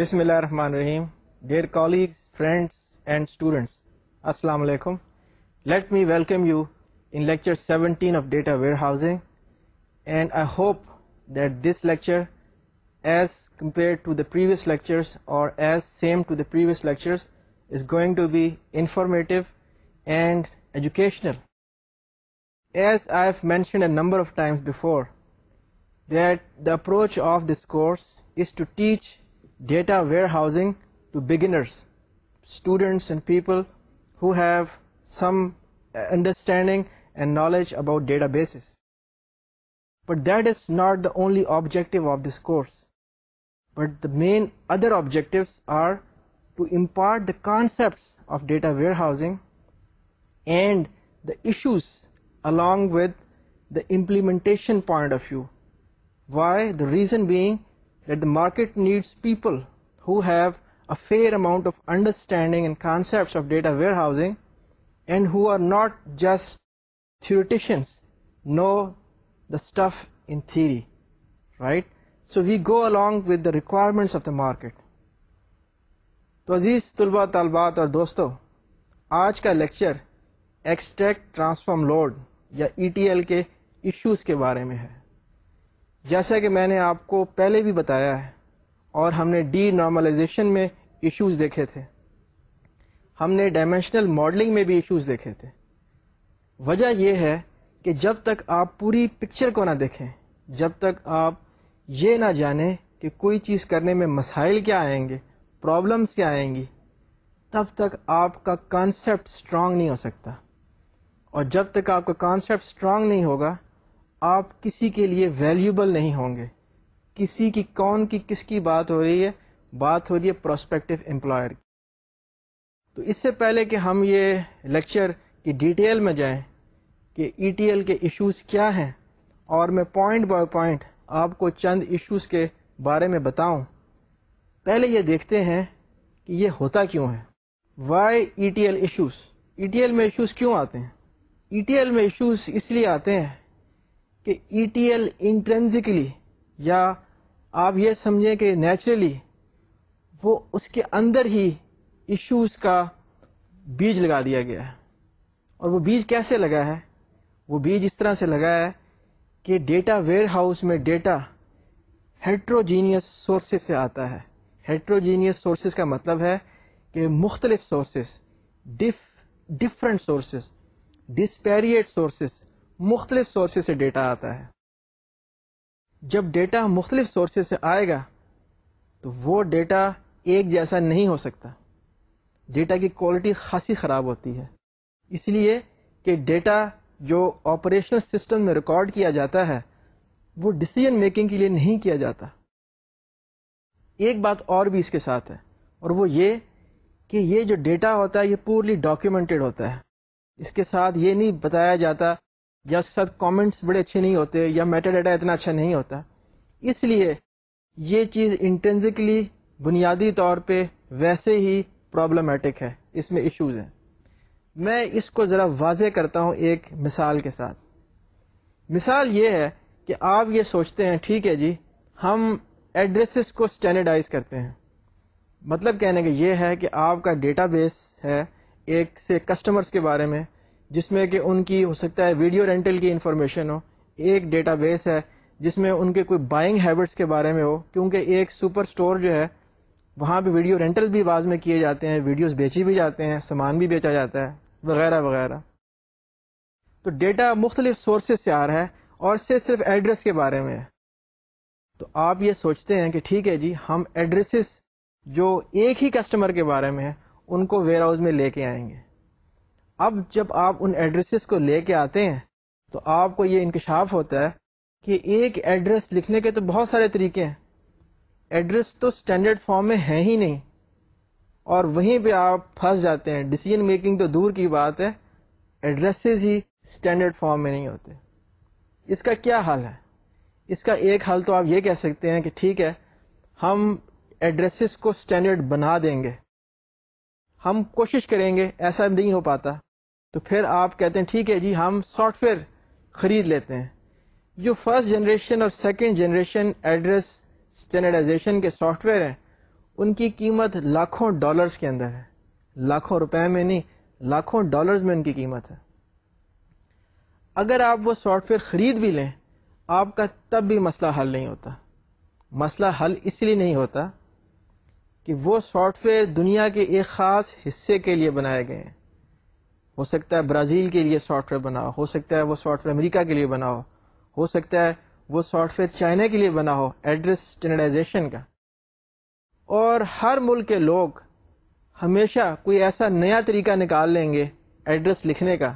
بسم اللہ الرحمن الرحیم dear colleagues friends and students السلام علیکم let me welcome you in lecture of data warehousing and I hope that this lecture as compare to the previous lectures اور as same to the previous lectures is going to be informative and educational as I have mention that the approach of this course is to teach data warehousing to beginners, students and people who have some uh, understanding and knowledge about databases. But that is not the only objective of this course. But the main other objectives are to impart the concepts of data warehousing and the issues along with the implementation point of view. Why? The reason being at the market needs people who have a fair amount of understanding and concept of data warehousing and who are not justness know the stuff in theory right so we go along with the requirements of the market تو عزیز طلباء طالبات اور دوستوں آج کا lecture extract transform load یا E T L کے ایشوز کے بارے میں ہے جیسا کہ میں نے آپ کو پہلے بھی بتایا ہے اور ہم نے ڈی نارملائزیشن میں ایشوز دیکھے تھے ہم نے ڈائمینشنل ماڈلنگ میں بھی ایشوز دیکھے تھے وجہ یہ ہے کہ جب تک آپ پوری پکچر کو نہ دیکھیں جب تک آپ یہ نہ جانیں کہ کوئی چیز کرنے میں مسائل کیا آئیں گے پرابلمس کیا آئیں گی تب تک آپ کا کانسیپٹ اسٹرانگ نہیں ہو سکتا اور جب تک آپ کا کانسیپٹ اسٹرانگ نہیں ہوگا آپ کسی کے لیے ویلیوبل نہیں ہوں گے کسی کی کون کی کس کی بات ہو رہی ہے بات ہو رہی ہے پروسپیکٹو امپلائر کی تو اس سے پہلے کہ ہم یہ لیکچر کی ڈیٹیل میں جائیں کہ ای ٹی ایل کے ایشوز کیا ہیں اور میں پوائنٹ بائی پوائنٹ آپ کو چند ایشوز کے بارے میں بتاؤں پہلے یہ دیکھتے ہیں کہ یہ ہوتا کیوں ہے why E T L issues E T L میں ایشوز کیوں آتے ہیں ای ٹی ایل میں ایشوز اس لیے آتے ہیں کہ ای ٹی ایل انٹرینزکلی یا آپ یہ سمجھیں کہ نیچرلی وہ اس کے اندر ہی ایشوز کا بیج لگا دیا گیا ہے اور وہ بیج کیسے لگا ہے وہ بیج اس طرح سے لگا ہے کہ ڈیٹا ویئر ہاؤس میں ڈیٹا ہیٹروجینیس سورسز سے آتا ہے ہیٹروجینیس سورسز کا مطلب ہے کہ مختلف sources ڈف different sources disparate sources مختلف سورسز سے ڈیٹا آتا ہے جب ڈیٹا مختلف سورسز سے آئے گا تو وہ ڈیٹا ایک جیسا نہیں ہو سکتا ڈیٹا کی کوالٹی خاصی خراب ہوتی ہے اس لیے کہ ڈیٹا جو آپریشنل سسٹم میں ریکارڈ کیا جاتا ہے وہ ڈسیزن میکنگ کے لیے نہیں کیا جاتا ایک بات اور بھی اس کے ساتھ ہے اور وہ یہ کہ یہ جو ڈیٹا ہوتا ہے یہ پورلی ڈاکیومنٹڈ ہوتا ہے اس کے ساتھ یہ نہیں بتایا جاتا یا ساتھ کامنٹس بڑے اچھے نہیں ہوتے یا میٹر ڈیٹا اتنا اچھا نہیں ہوتا اس لیے یہ چیز انٹینزکلی بنیادی طور پہ ویسے ہی پرابلمٹک ہے اس میں ایشوز ہیں میں اس کو ذرا واضح کرتا ہوں ایک مثال کے ساتھ مثال یہ ہے کہ آپ یہ سوچتے ہیں ٹھیک ہے جی ہم ایڈریسز کو اسٹینڈرڈائز کرتے ہیں مطلب کہنے کا یہ ہے کہ آپ کا ڈیٹا بیس ہے ایک سے کسٹمرز کے بارے میں جس میں کہ ان کی ہو سکتا ہے ویڈیو رینٹل کی انفارمیشن ہو ایک ڈیٹا بیس ہے جس میں ان کے کوئی بائنگ ہیبٹس کے بارے میں ہو کیونکہ ایک سپر سٹور جو ہے وہاں پہ ویڈیو رینٹل بھی بعض میں کیے جاتے ہیں ویڈیوز بیچی بھی جاتے ہیں سامان بھی بیچا جاتا ہے وغیرہ وغیرہ تو ڈیٹا مختلف سورسز سے آ رہا ہے اور سے صرف ایڈریس کے بارے میں ہے تو آپ یہ سوچتے ہیں کہ ٹھیک ہے جی ہم ایڈریسز جو ایک ہی کسٹمر کے بارے میں ہیں ان کو ویئر ہاؤس میں لے کے آئیں گے اب جب آپ ان ایڈریسز کو لے کے آتے ہیں تو آپ کو یہ انکشاف ہوتا ہے کہ ایک ایڈریس لکھنے کے تو بہت سارے طریقے ہیں ایڈریس تو اسٹینڈرڈ فارم میں ہے ہی نہیں اور وہیں پہ آپ پھنس جاتے ہیں ڈسیزن میکنگ تو دور کی بات ہے ایڈریسز ہی اسٹینڈرڈ فارم میں نہیں ہوتے اس کا کیا حل ہے اس کا ایک حل تو آپ یہ کہہ سکتے ہیں کہ ٹھیک ہے ہم ایڈریسز کو اسٹینڈرڈ بنا دیں گے ہم کوشش کریں گے ایسا نہیں ہو پاتا تو پھر آپ کہتے ہیں ٹھیک ہے جی ہم سافٹ ویئر خرید لیتے ہیں جو فرسٹ جنریشن اور سیکنڈ جنریشن ایڈریس اسٹینڈرڈائزیشن کے سافٹ ویئر ہیں ان کی قیمت لاکھوں ڈالرز کے اندر ہے لاکھوں روپے میں نہیں لاکھوں ڈالرز میں ان کی قیمت ہے اگر آپ وہ سافٹ ویئر خرید بھی لیں آپ کا تب بھی مسئلہ حل نہیں ہوتا مسئلہ حل اس لیے نہیں ہوتا کہ وہ سافٹ ویئر دنیا کے ایک خاص حصے کے لیے بنائے گئے ہیں ہو سکتا ہے برازیل کے لیے سافٹ ویئر بنا ہو سکتا ہے وہ سافٹ ویئر امریکہ کے لیے بنا ہو ہو سکتا ہے وہ سافٹ ویئر چائنا کے لیے بنا ہو ایڈریس اسٹینڈرڈائزیشن کا اور ہر ملک کے لوگ ہمیشہ کوئی ایسا نیا طریقہ نکال لیں گے ایڈریس لکھنے کا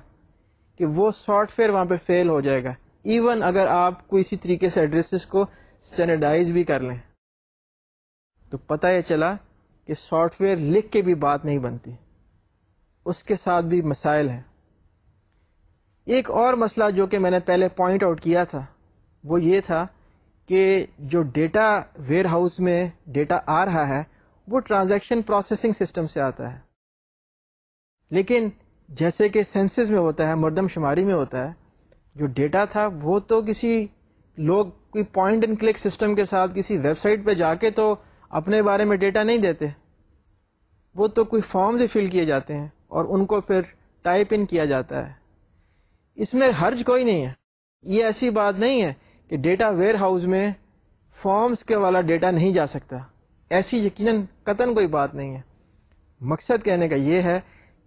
کہ وہ سافٹ ویئر وہاں پہ فیل ہو جائے گا ایون اگر آپ کو اسی طریقے سے ایڈریسز کو اسٹینڈرڈائز بھی کر لیں تو پتہ یہ چلا کہ سافٹ ویئر لکھ کے بھی بات نہیں بنتی اس کے ساتھ بھی مسائل ہیں ایک اور مسئلہ جو کہ میں نے پہلے پوائنٹ آؤٹ کیا تھا وہ یہ تھا کہ جو ڈیٹا ویئر ہاؤس میں ڈیٹا آ رہا ہے وہ ٹرانزیکشن پروسیسنگ سسٹم سے آتا ہے لیکن جیسے کہ سینسز میں ہوتا ہے مردم شماری میں ہوتا ہے جو ڈیٹا تھا وہ تو کسی لوگ کوئی پوائنٹ اینڈ کلک سسٹم کے ساتھ کسی ویب سائٹ پہ جا کے تو اپنے بارے میں ڈیٹا نہیں دیتے وہ تو کوئی فارمز ہی فل کیے جاتے ہیں اور ان کو پھر ٹائپ ان کیا جاتا ہے اس میں حرج کوئی نہیں ہے یہ ایسی بات نہیں ہے کہ ڈیٹا ویئر ہاؤس میں فارمز کے والا ڈیٹا نہیں جا سکتا ایسی یقیناً قطن کوئی بات نہیں ہے مقصد کہنے کا یہ ہے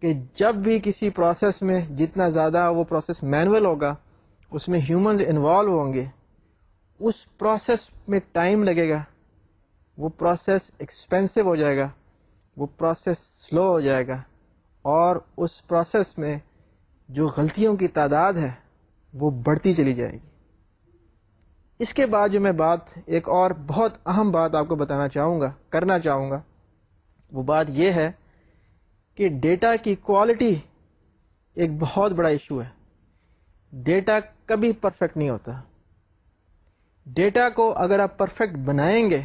کہ جب بھی کسی پروسیس میں جتنا زیادہ وہ پروسیس مینول ہوگا اس میں ہیومنز انوالو ہوں گے اس پروسیس میں ٹائم لگے گا وہ پروسیس ایکسپینسو ہو جائے گا وہ پروسیس سلو ہو جائے گا اور اس پروسیس میں جو غلطیوں کی تعداد ہے وہ بڑھتی چلی جائے گی اس کے بعد جو میں بات ایک اور بہت اہم بات آپ کو بتانا چاہوں گا کرنا چاہوں گا وہ بات یہ ہے کہ ڈیٹا کی کوالٹی ایک بہت بڑا ایشو ہے ڈیٹا کبھی پرفیکٹ نہیں ہوتا ڈیٹا کو اگر آپ پرفیکٹ بنائیں گے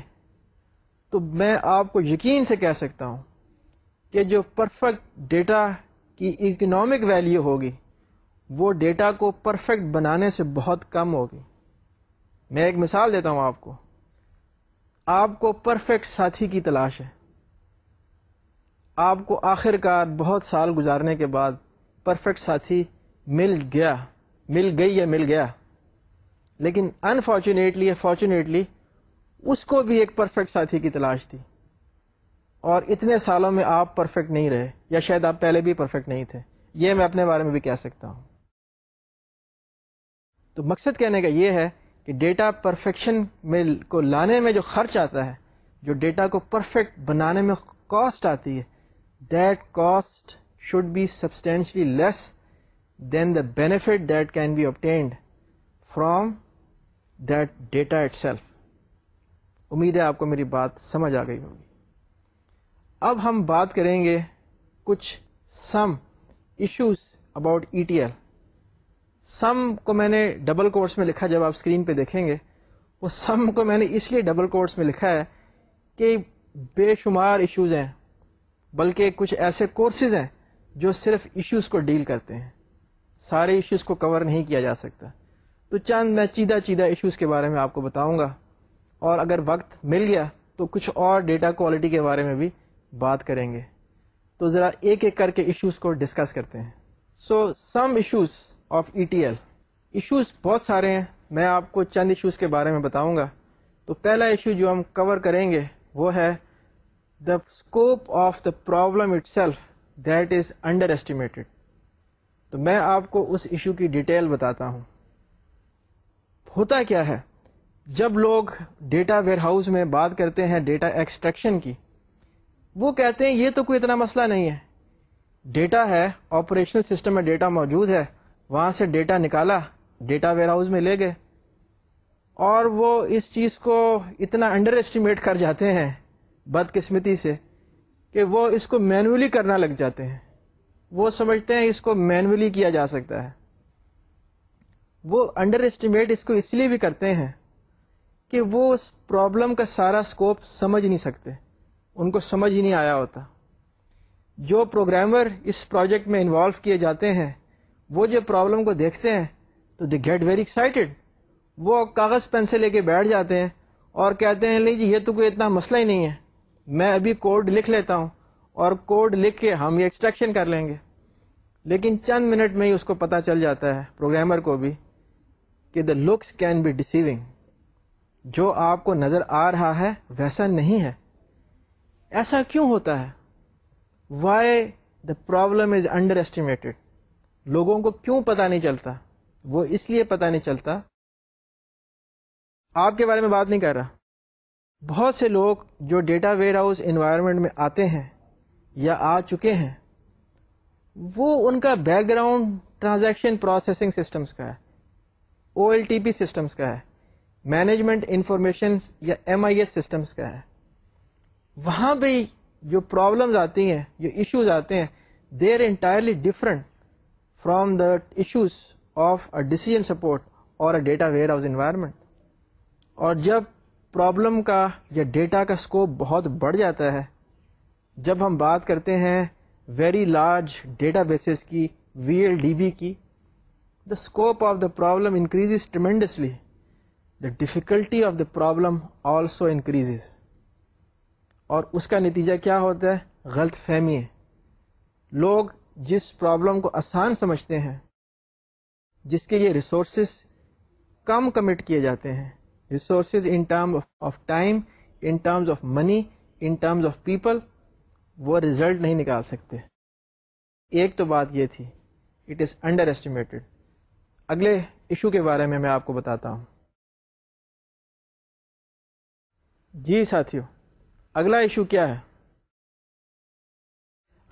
تو میں آپ کو یقین سے کہہ سکتا ہوں کہ جو پرفیکٹ ڈیٹا کی اکنامک ویلیو ہوگی وہ ڈیٹا کو پرفیکٹ بنانے سے بہت کم ہوگی میں ایک مثال دیتا ہوں آپ کو آپ کو پرفیکٹ ساتھی کی تلاش ہے آپ کو آخر کار بہت سال گزارنے کے بعد پرفیکٹ ساتھی مل گیا مل گئی یا مل گیا لیکن انفارچونیٹلی یا فارچونیٹلی اس کو بھی ایک پرفیکٹ ساتھی کی تلاش تھی اور اتنے سالوں میں آپ پرفیکٹ نہیں رہے یا شاید آپ پہلے بھی پرفیکٹ نہیں تھے یہ میں اپنے بارے میں بھی کہہ سکتا ہوں تو مقصد کہنے کا یہ ہے کہ ڈیٹا پرفیکشن میں کو لانے میں جو خرچ آتا ہے جو ڈیٹا کو پرفیکٹ بنانے میں کاسٹ آتی ہے that cost should be substantially less than the benefit that can be obtained from that data itself امید ہے آپ کو میری بات سمجھ آ گئی ہوگی اب ہم بات کریں گے کچھ some issues about E T L some کو میں نے ڈبل کورس میں لکھا جب آپ اسکرین پہ دیکھیں گے وہ سم کو میں نے اس لیے ڈبل کورس میں لکھا ہے کہ بے شمار ایشوز ہیں بلکہ کچھ ایسے کورسز ہیں جو صرف ایشوز کو ڈیل کرتے ہیں سارے ایشوز کو کور نہیں کیا جا سکتا تو چند میں چیدہ چیدہ ایشوز کے بارے میں آپ کو بتاؤں گا اور اگر وقت مل گیا تو کچھ اور ڈیٹا کوالٹی کے بارے میں بھی بات کریں گے تو ذرا ایک ایک کر کے ایشوز کو ڈسکس کرتے ہیں so some issues of E T L issues بہت سارے ہیں میں آپ کو چند ایشوز کے بارے میں بتاؤں گا تو پہلا ایشو جو ہم کور کریں گے وہ ہے the scope of the problem itself that is underestimated تو میں آپ کو اس ایشو کی ڈیٹیل بتاتا ہوں ہوتا کیا ہے جب لوگ ڈیٹا ویئر ہاؤس میں بات کرتے ہیں ڈیٹا ایکسٹریکشن کی وہ کہتے ہیں یہ تو کوئی اتنا مسئلہ نہیں ہے ڈیٹا ہے آپریشنل سسٹم میں ڈیٹا موجود ہے وہاں سے ڈیٹا نکالا ڈیٹا ویئر ہاؤس میں لے گئے اور وہ اس چیز کو اتنا انڈر اسٹیمیٹ کر جاتے ہیں بدقسمتی سے کہ وہ اس کو مینولی کرنا لگ جاتے ہیں وہ سمجھتے ہیں اس کو مینولی کیا جا سکتا ہے وہ انڈر اسٹیمیٹ اس کو اس لیے بھی کرتے ہیں کہ وہ اس پرابلم کا سارا اسکوپ سمجھ نہیں سکتے ان کو سمجھ ہی نہیں آیا ہوتا جو پروگرامر اس پروجیکٹ میں انوالو کیے جاتے ہیں وہ جو پرابلم کو دیکھتے ہیں تو دی گیٹ ویری ایکسائٹیڈ وہ کاغذ پین سے لے کے بیٹھ جاتے ہیں اور کہتے ہیں نہیں جی یہ تو کوئی اتنا مسئلہ ہی نہیں ہے میں ابھی کوڈ لکھ لیتا ہوں اور کوڈ لکھ کے ہم یہ ایکسٹریکشن کر لیں گے لیکن چند منٹ میں ہی اس کو پتہ چل جاتا ہے پروگرامر کو بھی کہ the looks can be deceiving جو آپ کو نظر آ رہا ہے ویسا نہیں ہے ایسا کیوں ہوتا ہے why the problem is underestimated لوگوں کو کیوں پتہ نہیں چلتا وہ اس لیے پتا نہیں چلتا آپ کے بارے میں بات نہیں کر رہا بہت سے لوگ جو ڈیٹا ویئر ہاؤس انوائرمنٹ میں آتے ہیں یا آ چکے ہیں وہ ان کا background transaction processing systems کا ہے O L T P systems کا ہے مینجمنٹ انفارمیشن یا ایم آئی ایس سسٹمس کا ہے وہاں بھی جو پرابلمز آتی ہیں جو ایشوز آتے ہیں they are entirely different from the issues of a decision support اور a data warehouse environment اور جب پرابلم کا یا ڈیٹا کا اسکوپ بہت بڑھ جاتا ہے جب ہم بات کرتے ہیں ویری لارج ڈیٹا بیسز کی وی ایل ڈی بی کی the scope of the problem increase tremendously the difficulty of the problem also increases اور اس کا نتیجہ کیا ہوتا ہے غلط فہمی ہے لوگ جس پرابلم کو آسان سمجھتے ہیں جس کے لیے ریسورسز کم کمٹ کیے جاتے ہیں resources in term of time in terms of money in terms of people وہ ریزلٹ نہیں نکال سکتے ایک تو بات یہ تھی اٹ از انڈر اسٹیمیٹڈ اگلے ایشو کے بارے میں میں آپ کو بتاتا ہوں جی ساتھیوں اگلا ایشو کیا ہے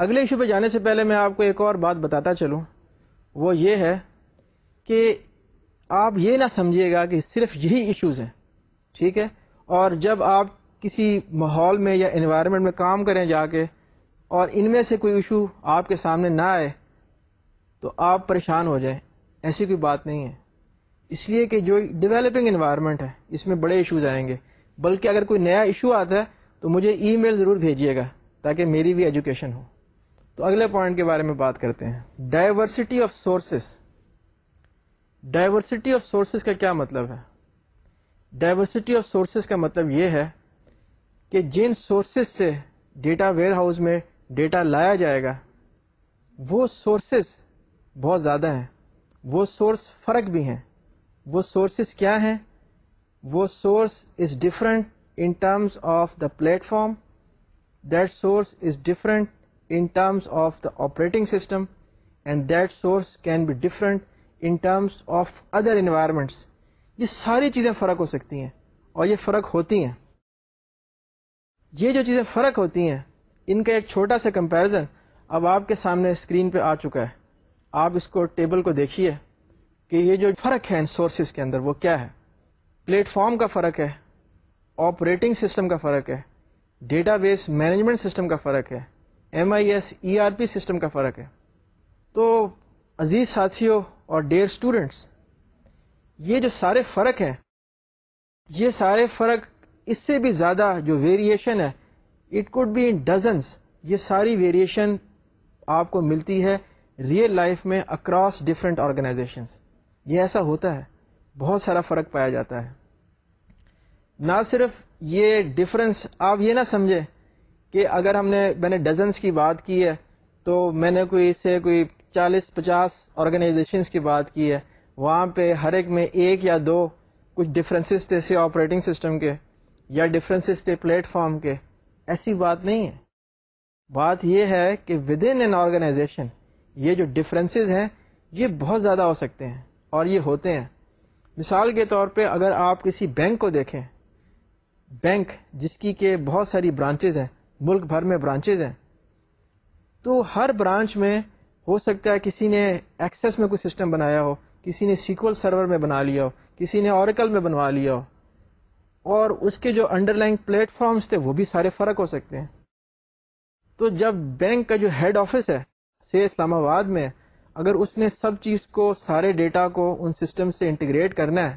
اگلے ایشو پہ جانے سے پہلے میں آپ کو ایک اور بات بتاتا چلوں وہ یہ ہے کہ آپ یہ نہ سمجھیے گا کہ صرف یہی ایشوز ہیں ٹھیک ہے اور جب آپ کسی ماحول میں یا انوائرمنٹ میں کام کریں جا کے اور ان میں سے کوئی ایشو آپ کے سامنے نہ آئے تو آپ پریشان ہو جائیں ایسی کوئی بات نہیں ہے اس لیے کہ جو ڈیولپنگ انوائرمنٹ ہے اس میں بڑے ایشوز آئیں گے بلکہ اگر کوئی نیا ایشو آتا ہے تو مجھے ای میل ضرور بھیجیے گا تاکہ میری بھی ایجوکیشن ہو تو اگلے پوائنٹ کے بارے میں بات کرتے ہیں diversity of sources diversity of sources کا کیا مطلب ہے ڈائیورسٹی آف سورسز کا مطلب یہ ہے کہ جن سورسز سے ڈیٹا ویئر ہاؤس میں ڈیٹا لایا جائے گا وہ سورسز بہت زیادہ ہیں وہ سورس فرق بھی ہیں وہ سورسز کیا ہیں وہ source is different in terms of the platform that source is different in terms of the operating system and that source can be in in terms of other environments یہ ساری چیزیں فرق ہو سکتی ہیں اور یہ فرق ہوتی ہیں یہ جو چیزیں فرق ہوتی ہیں ان کا ایک چھوٹا سا کمپیریزن اب آپ کے سامنے اسکرین پہ آ چکا ہے آپ اس کو ٹیبل کو دیکھیے کہ یہ جو فرق ہے ان سورسز کے اندر وہ کیا ہے پلیٹ فارم کا فرق ہے آپریٹنگ سسٹم کا فرق ہے ڈیٹا بیس مینجمنٹ سسٹم کا فرق ہے M I S E R P system کا فرق ہے تو عزیز ساتھیوں اور ڈیئر اسٹوڈینٹس یہ جو سارے فرق ہیں یہ سارے فرق اس سے بھی زیادہ جو ویریشن ہے it could be in dozens یہ ساری ویریشن آپ کو ملتی ہے ریئل لائف میں اکراس ڈفرینٹ آرگنائزیشنس یہ ایسا ہوتا ہے بہت سارا فرق پایا جاتا ہے نہ صرف یہ ڈفرینس آپ یہ نہ سمجھیں کہ اگر ہم نے میں نے ڈزنس کی بات کی ہے تو میں نے کوئی سے کوئی چالیس پچاس آرگنائزیشنس کی بات کی ہے وہاں پہ ہر ایک میں ایک یا دو کچھ ڈفرینسز تھے سی آپریٹنگ سسٹم کے یا ڈفرینسز تھے پلیٹ فارم کے ایسی بات نہیں ہے بات یہ ہے کہ ود ان این آرگنائزیشن یہ جو ڈفرینسز ہیں یہ بہت زیادہ ہو سکتے ہیں اور یہ ہوتے ہیں مثال کے طور پہ اگر آپ کسی بینک کو دیکھیں بینک جس کی کہ بہت ساری برانچز ہیں ملک بھر میں برانچز ہیں تو ہر برانچ میں ہو سکتا ہے کسی نے ایکسیس میں کوئی سسٹم بنایا ہو کسی نے سیکول سرور میں بنا لیا ہو کسی نے اوریکل میں بنوا لیا ہو اور اس کے جو انڈر لائن پلیٹ فارمس تھے وہ بھی سارے فرق ہو سکتے ہیں تو جب بینک کا جو ہیڈ آفس ہے سے اسلام آباد میں اگر اس نے سب چیز کو سارے ڈیٹا کو ان سسٹم سے انٹیگریٹ کرنا ہے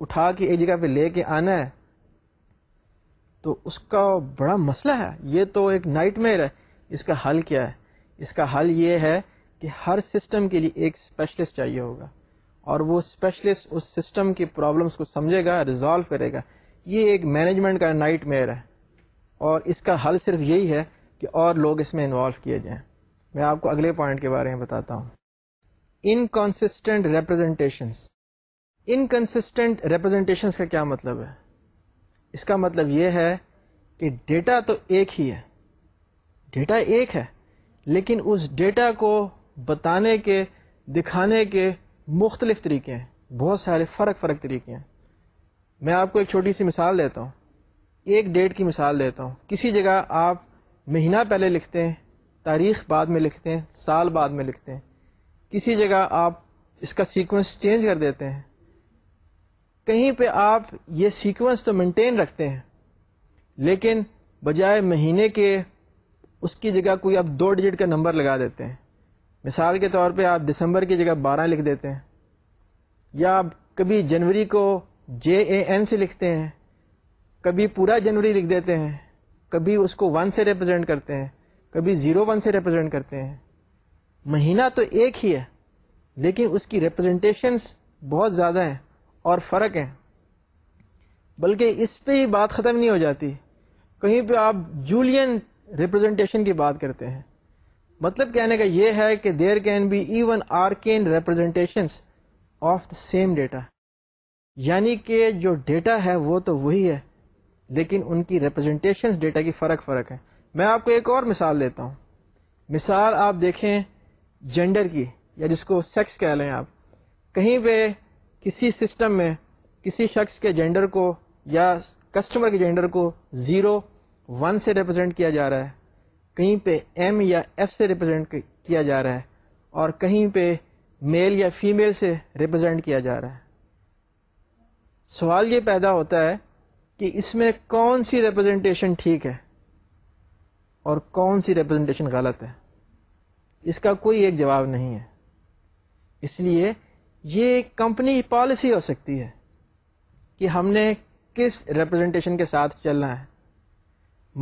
اٹھا کے ایک جگہ پہ لے کے آنا ہے تو اس کا بڑا مسئلہ ہے یہ تو ایک نائٹ میئر ہے اس کا حل کیا ہے اس کا حل یہ ہے کہ ہر سسٹم کے لیے ایک اسپیشلسٹ چاہیے ہوگا اور وہ اسپیشلسٹ اس سسٹم کی پرابلمس کو سمجھے گا ریزالو کرے گا یہ ایک مینجمنٹ کا نائٹ میئر ہے اور اس کا حل صرف یہی ہے کہ اور لوگ اس میں انوالو کیے جائیں میں آپ کو اگلے پوائنٹ کے بارے میں بتاتا ہوں انکنسٹنٹ ریپرزنٹیشنس انکنسٹنٹ ریپرزنٹیشنس کا کیا مطلب ہے اس کا مطلب یہ ہے کہ ڈیٹا تو ایک ہی ہے ڈیٹا ایک ہے لیکن اس ڈیٹا کو بتانے کے دکھانے کے مختلف طریقے ہیں بہت سارے فرق فرق طریقے ہیں میں آپ کو ایک چھوٹی سی مثال دیتا ہوں ایک ڈیٹ کی مثال دیتا ہوں کسی جگہ آپ مہینہ پہلے لکھتے ہیں تاریخ بعد میں لکھتے ہیں سال بعد میں لکھتے ہیں کسی جگہ آپ اس کا سیکوینس چینج کر دیتے ہیں کہیں پہ آپ یہ سیکوینس تو مینٹین رکھتے ہیں لیکن بجائے مہینے کے اس کی جگہ کوئی آپ دو ڈیجٹ کا نمبر لگا دیتے ہیں مثال کے طور پہ آپ دسمبر کی جگہ بارہ لکھ دیتے ہیں یا آپ کبھی جنوری کو جے اے این سے لکھتے ہیں کبھی پورا جنوری لکھ دیتے ہیں کبھی اس کو ون سے ریپرزینٹ کرتے ہیں کبھی زیرو ون سے ریپرزینٹ کرتے ہیں مہینہ تو ایک ہی ہے لیکن اس کی ریپرزینٹیشنس بہت زیادہ ہیں اور فرق ہے بلکہ اس پہ ہی بات ختم نہیں ہو جاتی کہیں پہ آپ جولین ریپرزنٹیشن کی بات کرتے ہیں مطلب کہنے کا یہ ہے کہ there can be even are can of the same data یعنی کہ جو ڈیٹا ہے وہ تو وہی ہے لیکن ان کی ریپرزنٹیشنس ڈیٹا کی فرق فرق ہے میں آپ کو ایک اور مثال دیتا ہوں مثال آپ دیکھیں جینڈر کی یا جس کو سیکس کہہ لیں آپ کہیں پہ کسی سسٹم میں کسی شخص کے جینڈر کو یا کسٹمر کے جینڈر کو زیرو ون سے ریپرزینٹ کیا جا رہا ہے کہیں پہ ایم یا ایف سے ریپرزینٹ کیا جا رہا ہے اور کہیں پہ میل یا فیمیل سے ریپرزینٹ کیا جا رہا ہے سوال یہ پیدا ہوتا ہے کہ اس میں کون سی ریپرزینٹیشن ٹھیک ہے اور کون سی ریپرزینٹیشن غلط ہے اس کا کوئی ایک جواب نہیں ہے اس لیے یہ کمپنی پالیسی ہو سکتی ہے کہ ہم نے کس ریپرزنٹیشن کے ساتھ چلنا ہے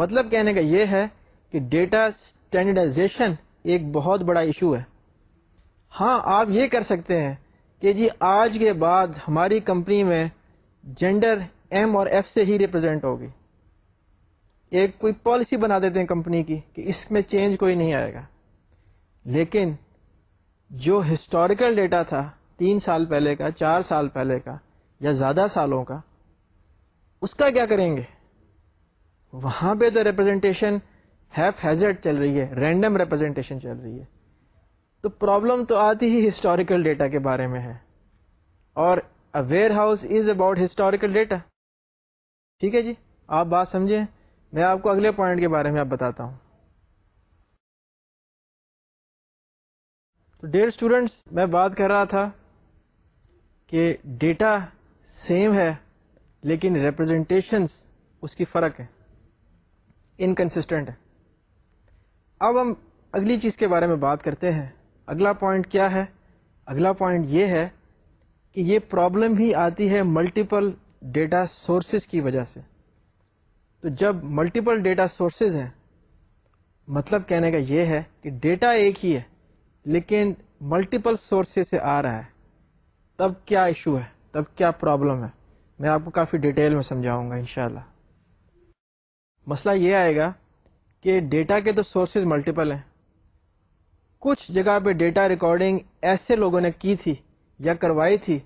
مطلب کہنے کا یہ ہے کہ ڈیٹا اسٹینڈرڈائزیشن ایک بہت بڑا ایشو ہے ہاں آپ یہ کر سکتے ہیں کہ جی آج کے بعد ہماری کمپنی میں جینڈر ایم اور ایف سے ہی ریپرزینٹ ہوگی ایک کوئی پالیسی بنا دیتے ہیں کمپنی کی کہ اس میں چینج کوئی نہیں آئے گا لیکن جو ہسٹوریکل ڈیٹا تھا تین سال پہلے کا چار سال پہلے کا یا زیادہ سالوں کا اس کا کیا کریں گے وہاں پہ تو ریپرزینٹیشن ہیزٹ چل رہی ہے رینڈم ریپرزینٹیشن چل رہی ہے تو پرابلم تو آتی ہی ہسٹوریکل ڈیٹا کے بارے میں ہے اور warehouse is about historical data ٹھیک ہے جی آپ بات سمجھیں میں آپ کو اگلے پوائنٹ کے بارے میں آپ بتاتا ہوں تو ڈیئر اسٹوڈینٹس میں بات کر رہا تھا کہ ڈیٹا سیم ہے لیکن ریپرزنٹیشنس اس کی فرق ہے انکنسٹنٹ ہے اب ہم اگلی چیز کے بارے میں بات کرتے ہیں اگلا پوائنٹ کیا ہے اگلا پوائنٹ یہ ہے کہ یہ پرابلم بھی آتی ہے ملٹیپل ڈیٹا سورسز کی وجہ سے تو جب ملٹیپل ڈیٹا سورسز ہیں مطلب کہنے کا یہ ہے کہ ڈیٹا ایک ہی ہے لیکن ملٹیپل سورسز سے آ رہا ہے تب کیا ایشو ہے تب کیا پرابلم ہے میں آپ کو کافی ڈیٹیل میں سمجھاؤں گا انشاءاللہ مسئلہ یہ آئے گا کہ ڈیٹا کے تو سورسز ملٹیپل ہیں کچھ جگہ پہ ڈیٹا ریکارڈنگ ایسے لوگوں نے کی تھی یا کروائی تھی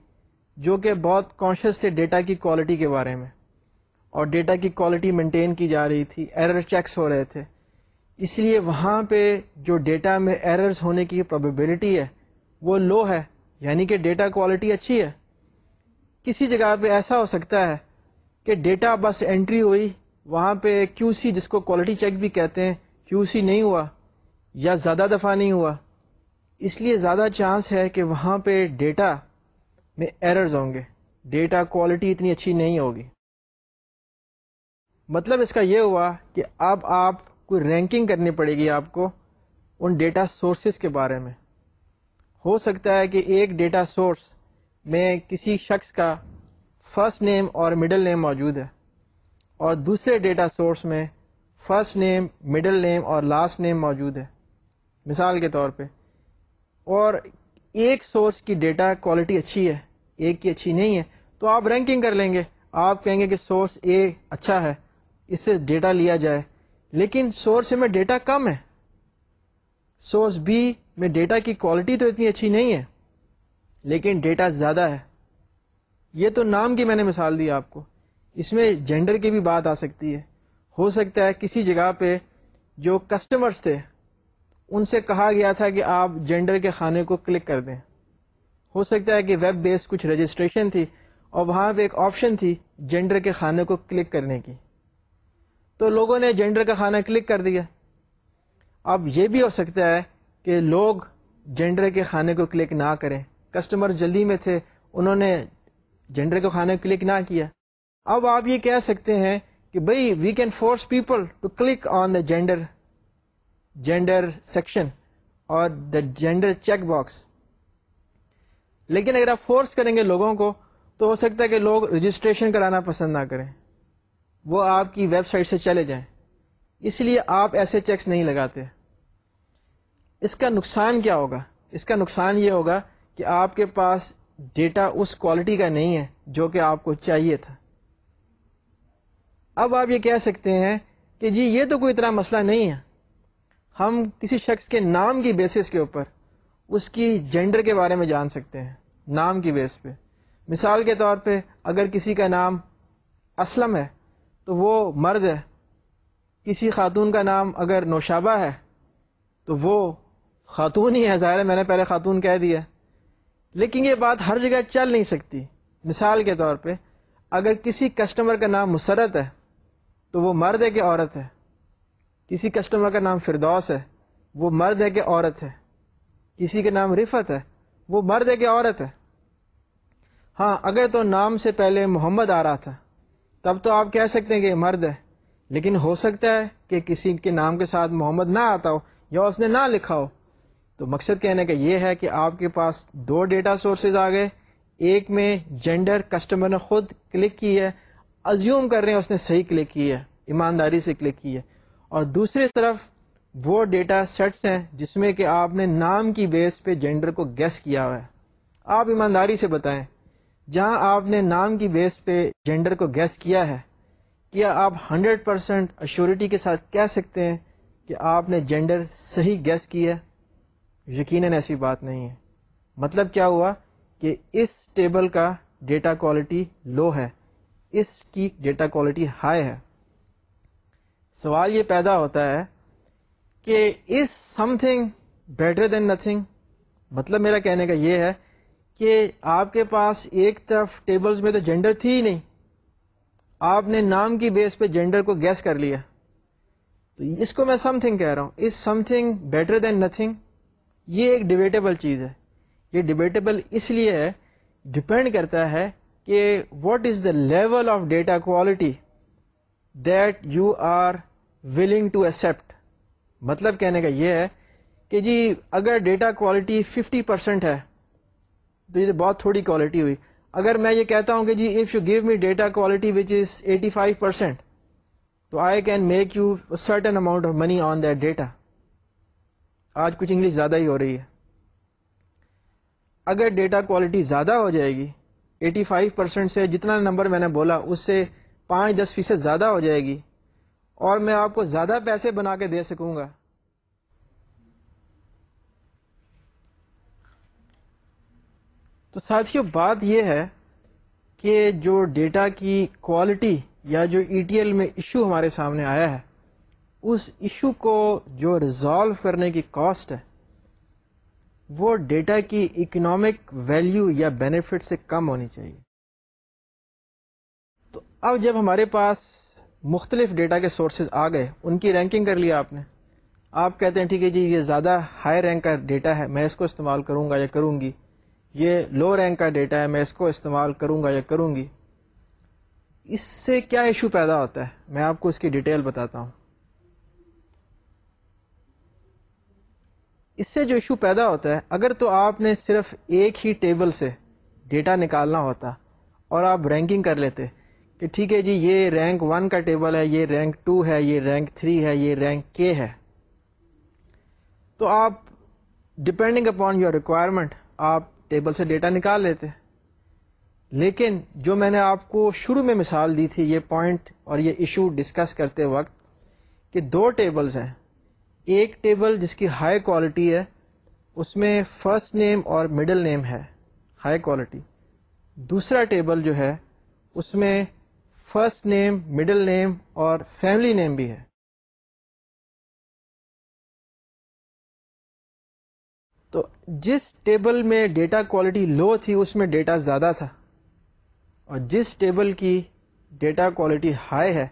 جو کہ بہت کانشیس تھے ڈیٹا کی کوالٹی کے بارے میں اور ڈیٹا کی کوالٹی مینٹین کی جا رہی تھی ایرر چیکس ہو رہے تھے اس لیے وہاں پہ جو ڈیٹا میں ایررز ہونے کی پرابیبلٹی ہے وہ لو ہے یعنی کہ ڈیٹا کوالٹی اچھی ہے کسی جگہ پہ ایسا ہو سکتا ہے کہ ڈیٹا بس انٹری ہوئی وہاں پہ کیو سی جس کو کوالٹی چیک بھی کہتے ہیں کیو سی نہیں ہوا یا زیادہ دفعہ نہیں ہوا اس لیے زیادہ چانس ہے کہ وہاں پہ ڈیٹا میں ایررز ہوں گے ڈیٹا کوالٹی اتنی اچھی نہیں ہوگی مطلب اس کا یہ ہوا کہ اب آپ کو رینکنگ کرنی پڑے گی آپ کو ان ڈیٹا سورسز کے بارے میں ہو سکتا ہے کہ ایک ڈیٹا سورس میں کسی شخص کا فرسٹ نیم اور مڈل نیم موجود ہے اور دوسرے ڈیٹا سورس میں فرسٹ نیم مڈل نیم اور لاسٹ نیم موجود ہے مثال کے طور پہ اور ایک سورس کی ڈیٹا کوالٹی اچھی ہے ایک کی اچھی نہیں ہے تو آپ رینکنگ کر لیں گے آپ کہیں گے کہ سورس اے اچھا ہے اس سے ڈیٹا لیا جائے لیکن سورس میں ڈیٹا کم ہے سورس بی میں ڈیٹا کی کوالٹی تو اتنی اچھی نہیں ہے لیکن ڈیٹا زیادہ ہے یہ تو نام کی میں نے مثال دی آپ کو اس میں جینڈر کی بھی بات آ سکتی ہے ہو سکتا ہے کسی جگہ پہ جو کسٹمرس تھے ان سے کہا گیا تھا کہ آپ جینڈر کے خانے کو کلک کر دیں ہو سکتا ہے کہ ویب بیس کچھ رجسٹریشن تھی اور وہاں پہ ایک آپشن تھی جینڈر کے خانے کو کلک کرنے کی تو لوگوں نے جینڈر کا خانہ کلک کر دیا اب یہ بھی ہو سکتا ہے کہ لوگ جینڈر کے کھانے کو کلک نہ کریں کسٹمر جلدی میں تھے انہوں نے جینڈر کے کھانے کو کلک نہ کیا اب آپ یہ کہہ سکتے ہیں کہ بھائی we can force people to click on the gender gender section اور دا جینڈر چیک باکس لیکن اگر آپ فورس کریں گے لوگوں کو تو ہو سکتا ہے کہ لوگ رجسٹریشن کرانا پسند نہ کریں وہ آپ کی ویب سائٹ سے چلے جائیں اس لیے آپ ایسے چیکس نہیں لگاتے اس کا نقصان کیا ہوگا اس کا نقصان یہ ہوگا کہ آپ کے پاس ڈیٹا اس کوالٹی کا نہیں ہے جو کہ آپ کو چاہیے تھا اب آپ یہ کہہ سکتے ہیں کہ جی یہ تو کوئی اتنا مسئلہ نہیں ہے ہم کسی شخص کے نام کی بیسس کے اوپر اس کی جینڈر کے بارے میں جان سکتے ہیں نام کی بیس پہ مثال کے طور پہ اگر کسی کا نام اسلم ہے تو وہ مرد ہے کسی خاتون کا نام اگر نوشابہ ہے تو وہ خاتون ہی ہے ظاہر میں نے پہلے خاتون کہہ دیا لیکن یہ بات ہر جگہ چل نہیں سکتی مثال کے طور پہ اگر کسی کسٹمر کا نام مسرت ہے تو وہ مرد ہے کہ عورت ہے کسی کسٹمر کا نام فردوس ہے وہ مرد ہے کہ عورت ہے کسی کا نام رفت ہے وہ مرد ہے کہ عورت ہے ہاں اگر تو نام سے پہلے محمد آ رہا تھا تب تو آپ کہہ سکتے ہیں کہ مرد ہے لیکن ہو سکتا ہے کہ کسی کے نام کے ساتھ محمد نہ آتا ہو یا اس نے نہ لکھا ہو تو مقصد کہنے کا یہ ہے کہ آپ کے پاس دو ڈیٹا سورسز آ گئے ایک میں جینڈر کسٹمر نے خود کلک کی ہے ازیوم کر رہے ہیں اس نے صحیح کلک کی ہے ایمانداری سے کلک کی ہے اور دوسری طرف وہ ڈیٹا سیٹس ہیں جس میں کہ آپ نے نام کی بیس پہ جینڈر کو گیس کیا ہوا ہے آپ ایمانداری سے بتائیں جہاں آپ نے نام کی بیس پہ جینڈر کو گیس کیا ہے کیا آپ ہنڈریڈ پرسینٹ اشوریٹی کے ساتھ کہہ سکتے ہیں کہ آپ نے جینڈر صحیح گیس کی ہے یقیناً ایسی بات نہیں ہے مطلب کیا ہوا کہ اس ٹیبل کا ڈیٹا کوالٹی لو ہے اس کی ڈیٹا کوالٹی ہائی ہے سوال یہ پیدا ہوتا ہے کہ اس something better than nothing مطلب میرا کہنے کا یہ ہے کہ آپ کے پاس ایک طرف ٹیبلز میں تو جینڈر تھی ہی نہیں آپ نے نام کی بیس پہ جینڈر کو گیس کر لیا تو اس کو میں سم تھنگ کہہ رہا ہوں is something better than nothing یہ ایک ڈبیٹیبل چیز ہے یہ ڈبیٹیبل اس لیے ہے ڈپینڈ کرتا ہے کہ what is the level of data quality that you are willing to accept مطلب کہنے کا یہ ہے کہ جی اگر ڈیٹا کوالٹی 50% ہے تو یہ بہت تھوڑی کوالٹی ہوئی اگر میں یہ کہتا ہوں کہ جی if you give me data quality which is eighty five percent تو I can make you certain amount of money on that data آج کچھ انگلش زیادہ ہی ہو رہی ہے اگر ڈیٹا کوالٹی زیادہ ہو جائے گی ایٹی فائیو پرسینٹ سے جتنا نمبر میں نے بولا اس سے پانچ دس فیصد زیادہ ہو جائے گی اور میں آپ کو زیادہ پیسے بنا کے دے سکوں گا تو ساتھیوں بات یہ ہے کہ جو ڈیٹا کی کوالٹی یا جو ای ٹی ایل میں ایشو ہمارے سامنے آیا ہے اس ایشو کو جو ریزالو کرنے کی کاسٹ ہے وہ ڈیٹا کی اکنامک ویلیو یا بینیفٹ سے کم ہونی چاہیے تو اب جب ہمارے پاس مختلف ڈیٹا کے سورسز آ گئے ان کی رینکنگ کر لیا آپ نے آپ کہتے ہیں ٹھیک ہے جی یہ زیادہ ہائی رینک کا ڈیٹا ہے میں اس کو استعمال کروں گا یا کروں گی یہ لو رینک کا ڈیٹا ہے میں اس کو استعمال کروں گا یا کروں گی اس سے کیا ایشو پیدا ہوتا ہے میں آپ کو اس کی ڈیٹیل بتاتا ہوں اس سے جو ایشو پیدا ہوتا ہے اگر تو آپ نے صرف ایک ہی ٹیبل سے ڈیٹا نکالنا ہوتا اور آپ رینکنگ کر لیتے کہ ٹھیک ہے جی یہ رینک ون کا ٹیبل ہے یہ رینک ٹو ہے یہ رینک تھری ہے یہ رینک کے ہے تو آپ ڈپینڈنگ اپان یور ریکوائرمنٹ آپ ٹیبل سے ڈیٹا نکال لیتے لیکن جو میں نے آپ کو شروع میں مثال دی تھی یہ پوائنٹ اور یہ ایشو ڈسکس کرتے وقت کہ دو ٹیبلز ہیں ایک ٹیبل جس کی ہائی کوالٹی ہے اس میں فرسٹ نیم اور مڈل نیم ہے ہائی کوالٹی دوسرا ٹیبل جو ہے اس میں فرسٹ نیم مڈل نیم اور فیملی نیم بھی ہے تو جس ٹیبل میں ڈیٹا کوالٹی لو تھی اس میں ڈیٹا زیادہ تھا اور جس ٹیبل کی ڈیٹا کوالٹی ہائی ہے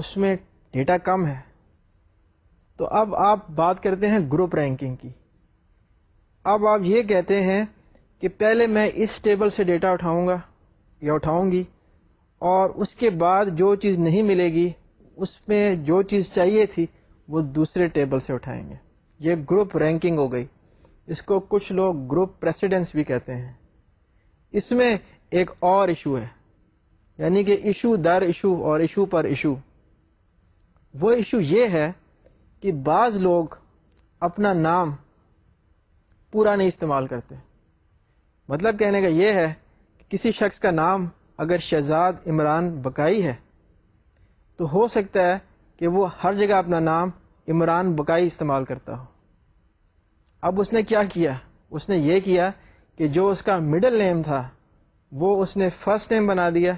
اس میں ڈیٹا کم ہے تو اب آپ بات کرتے ہیں گروپ رینکنگ کی اب آپ یہ کہتے ہیں کہ پہلے میں اس ٹیبل سے ڈیٹا اٹھاؤں گا یا اٹھاؤں گی اور اس کے بعد جو چیز نہیں ملے گی اس میں جو چیز چاہیے تھی وہ دوسرے ٹیبل سے اٹھائیں گے یہ گروپ رینکنگ ہو گئی اس کو کچھ لوگ گروپ پریسیڈنس بھی کہتے ہیں اس میں ایک اور ایشو ہے یعنی کہ ایشو در ایشو اور ایشو پر ایشو وہ ایشو یہ ہے کہ بعض لوگ اپنا نام پورا نہیں استعمال کرتے مطلب کہنے کا یہ ہے کہ کسی شخص کا نام اگر شہزاد عمران بکائی ہے تو ہو سکتا ہے کہ وہ ہر جگہ اپنا نام عمران بکائی استعمال کرتا ہو اب اس نے کیا کیا اس نے یہ کیا کہ جو اس کا مڈل نیم تھا وہ اس نے فرسٹ نیم بنا دیا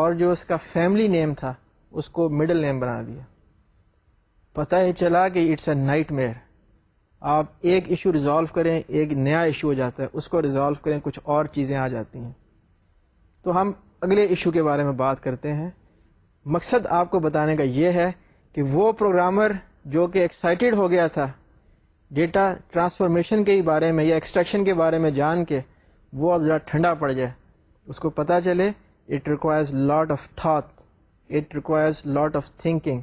اور جو اس کا فیملی نیم تھا اس کو مڈل نیم بنا دیا پتہ ہی چلا کہ اٹس اے نائٹ میئر آپ ایک ایشو ریزالو کریں ایک نیا ایشو ہو جاتا ہے اس کو ریزالو کریں کچھ اور چیزیں آ جاتی ہیں تو ہم اگلے ایشو کے بارے میں بات کرتے ہیں مقصد آپ کو بتانے کا یہ ہے کہ وہ پروگرامر جو کہ ایکسائٹیڈ ہو گیا تھا ڈیٹا ٹرانسفارمیشن کے ہی بارے میں یا ایکسٹریکشن کے بارے میں جان کے وہ اب ذرا ٹھنڈا پڑ جائے اس کو پتہ چلے it requires lot of thought it requires lot of thinking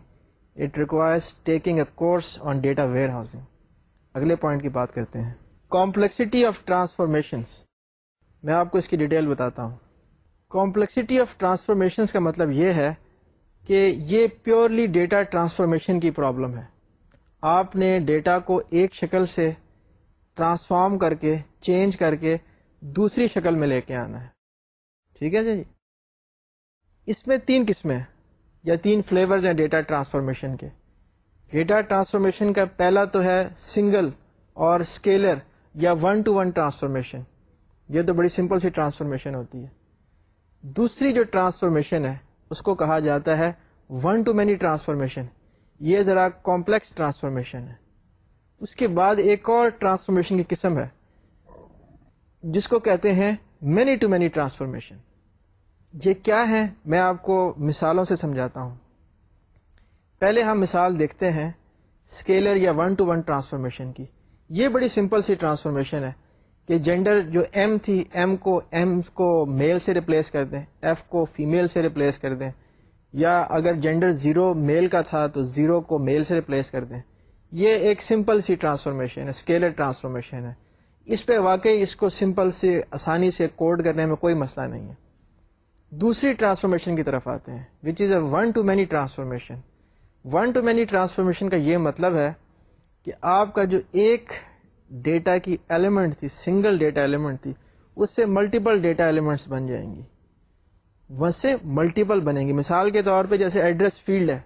it requires taking a course on data warehousing اگلے پوائنٹ کی بات کرتے ہیں کمپلیکسٹی آف ٹرانسفارمیشنس میں آپ کو اس کی ڈیٹیل بتاتا ہوں کمپلیکسٹی آف ٹرانسفارمیشنس کا مطلب یہ ہے کہ یہ پیورلی ڈیٹا ٹرانسفارمیشن کی پرابلم ہے آپ نے ڈیٹا کو ایک شکل سے ٹرانسفارم کر کے چینج کر کے دوسری شکل میں لے کے آنا ہے ٹھیک ہے جی اس میں تین قسمیں یا تین فلیورز ہیں ڈیٹا ٹرانسفارمیشن کے ڈیٹا ٹرانسفارمیشن کا پہلا تو ہے سنگل اور اسکیلر یا ون ٹو ون ٹرانسفارمیشن یہ تو بڑی سمپل سی ٹرانسفارمیشن ہوتی ہے دوسری جو ٹرانسفارمیشن ہے اس کو کہا جاتا ہے ون ٹو مینی ٹرانسفارمیشن یہ ذرا کمپلیکس ٹرانسفارمیشن ہے اس کے بعد ایک اور ٹرانسفارمیشن کی قسم ہے جس کو کہتے ہیں مینی ٹو مینی ٹرانسفارمیشن یہ کیا ہے میں آپ کو مثالوں سے سمجھاتا ہوں پہلے ہم مثال دیکھتے ہیں اسکیلر یا ون ٹو ون ٹرانسفارمیشن کی یہ بڑی سمپل سی ٹرانسفارمیشن ہے کہ جینڈر جو ایم تھی ایم کو ایم کو میل سے ریپلیس کر دیں ایف کو فیمیل سے ریپلیس کر دیں یا اگر جینڈر زیرو میل کا تھا تو زیرو کو میل سے ریپلیس کر دیں یہ ایک سمپل سی ٹرانسفارمیشن ہے اسکیلر ٹرانسفارمیشن ہے اس پہ واقعی اس کو سمپل سے آسانی سے کوڈ کرنے میں کوئی مسئلہ نہیں ہے دوسری ٹرانسفارمیشن کی طرف آتے ہیں which is a one to many transformation one to many transformation کا یہ مطلب ہے کہ آپ کا جو ایک ڈیٹا کی ایلیمنٹ تھی سنگل ڈیٹا ایلیمنٹ تھی اس سے ملٹیپل ڈیٹا ایلیمنٹس بن جائیں گی سے ملٹیپل بنیں گی مثال کے طور پہ جیسے ایڈریس فیلڈ ہے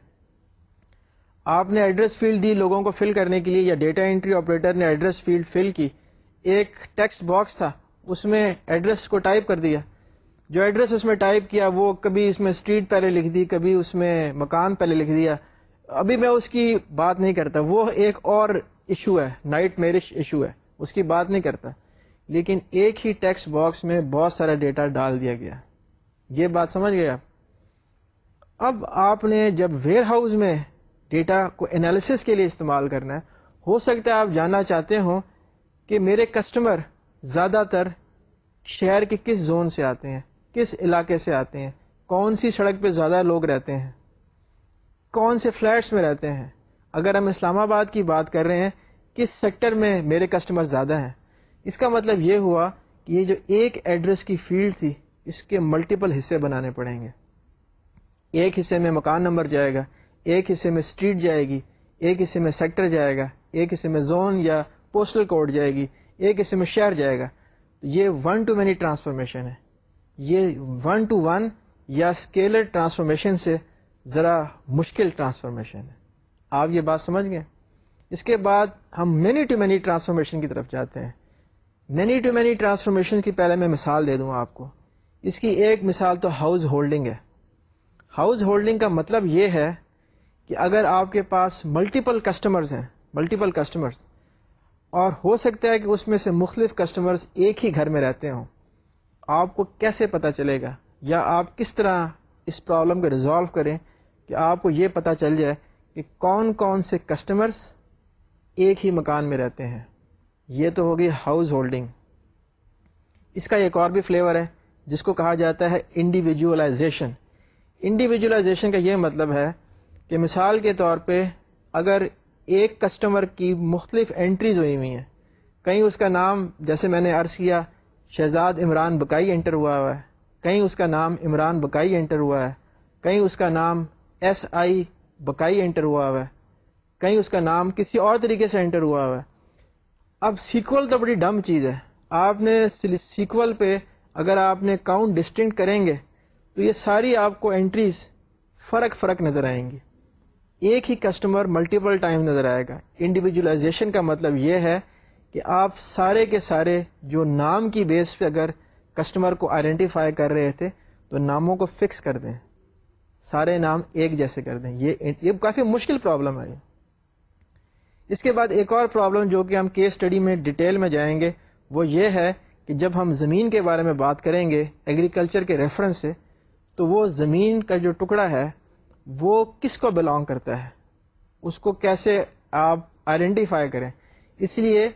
آپ نے ایڈریس فیلڈ دی لوگوں کو فل کرنے کے لیے یا ڈیٹا انٹری آپریٹر نے ایڈریس فیلڈ فل کی ایک ٹیکسٹ باکس تھا اس میں ایڈریس کو ٹائپ کر دیا جو ایڈریس اس میں ٹائپ کیا وہ کبھی اس میں اسٹریٹ پہلے لکھ دی کبھی اس میں مکان پہلے لکھ دیا ابھی میں اس کی بات نہیں کرتا وہ ایک اور ایشو ہے نائٹ میرش ایشو ہے اس کی بات نہیں کرتا لیکن ایک ہی ٹیکسٹ باکس میں بہت سارا ڈیٹا ڈال دیا گیا یہ بات سمجھ گئے اب آپ نے جب ویئر ہاؤس میں ڈیٹا کو انالیسس کے لیے استعمال کرنا ہے ہو سکتا ہے آپ جاننا چاہتے ہوں کہ میرے کسٹمر زیادہ تر شہر کے کس زون سے آتے ہیں کس علاقے سے آتے ہیں کون سی سڑک پہ زیادہ لوگ رہتے ہیں کون سے فلیٹس میں رہتے ہیں اگر ہم اسلام آباد کی بات کر رہے ہیں کس سیکٹر میں میرے کسٹمر زیادہ ہیں اس کا مطلب یہ ہوا کہ یہ جو ایک ایڈریس کی فیلڈ تھی اس کے ملٹیپل حصے بنانے پڑیں گے ایک حصے میں مکان نمبر جائے گا ایک حصے میں اسٹریٹ جائے گی ایک حصے میں سیکٹر جائے گا ایک حصے میں زون یا پوسٹل کوڈ جائے گی ایک حصے میں شہر جائے گا یہ ون ٹو مینی ٹرانسفارمیشن ہے یہ ون ٹو ون یا اسکیلر ٹرانسفارمیشن سے ذرا مشکل ٹرانسفارمیشن ہے آپ یہ بات سمجھ گئے اس کے بعد ہم مینی ٹو مینی ٹرانسفارمیشن کی طرف جاتے ہیں مینی ٹو مینی ٹرانسفارمیشن کی پہلے میں مثال دے دوں آپ کو اس کی ایک مثال تو ہاؤز ہولڈنگ ہے ہاؤز ہولڈنگ کا مطلب یہ ہے کہ اگر آپ کے پاس ملٹیپل کسٹمرز ہیں ملٹیپل کسٹمرز اور ہو سکتا ہے کہ اس میں سے مختلف کسٹمرز ایک ہی گھر میں رہتے ہوں آپ کو کیسے پتہ چلے گا یا آپ کس طرح اس پرابلم کو ریزالو کریں کہ آپ کو یہ پتہ چل جائے کہ کون کون سے کسٹمرز ایک ہی مکان میں رہتے ہیں یہ تو ہوگی ہاؤز ہولڈنگ اس کا ایک اور بھی فلیور ہے جس کو کہا جاتا ہے انڈیویجولائزیشن انڈیویجولائزیشن کا یہ مطلب ہے کہ مثال کے طور پہ اگر ایک کسٹمر کی مختلف انٹریز ہوئی ہوئی ہیں کہیں اس کا نام جیسے میں نے عرض کیا شہزاد عمران بکائی انٹر ہوا ہوا ہے کہیں اس کا نام عمران بکائی انٹر ہوا ہے کہیں اس کا نام ایس آئی بکائی انٹر ہوا ہوا ہے کہیں اس کا نام کسی اور طریقے سے انٹر ہوا ہوا ہے اب سیکول تو بڑی ڈم چیز ہے آپ نے سیکول پہ اگر آپ نے کاؤنٹ ڈسٹنٹ کریں گے تو یہ ساری آپ کو انٹریز فرق فرق نظر آئیں گی ایک ہی کسٹمر ملٹیپل ٹائم نظر آئے گا انڈیویجولائزیشن کا مطلب یہ ہے کہ آپ سارے کے سارے جو نام کی بیس پہ اگر کسٹمر کو آئیڈینٹیفائی کر رہے تھے تو ناموں کو فکس کر دیں سارے نام ایک جیسے کر دیں یہ یہ کافی مشکل پرابلم ہے اس کے بعد ایک اور پرابلم جو کہ ہم کیس اسٹڈی میں ڈیٹیل میں جائیں گے وہ یہ ہے کہ جب ہم زمین کے بارے میں بات کریں گے ایگریکلچر کے ریفرنس سے تو وہ زمین کا جو ٹکڑا ہے وہ کس کو بلانگ کرتا ہے اس کو کیسے آپ آئیڈینٹیفائی کریں اس لیے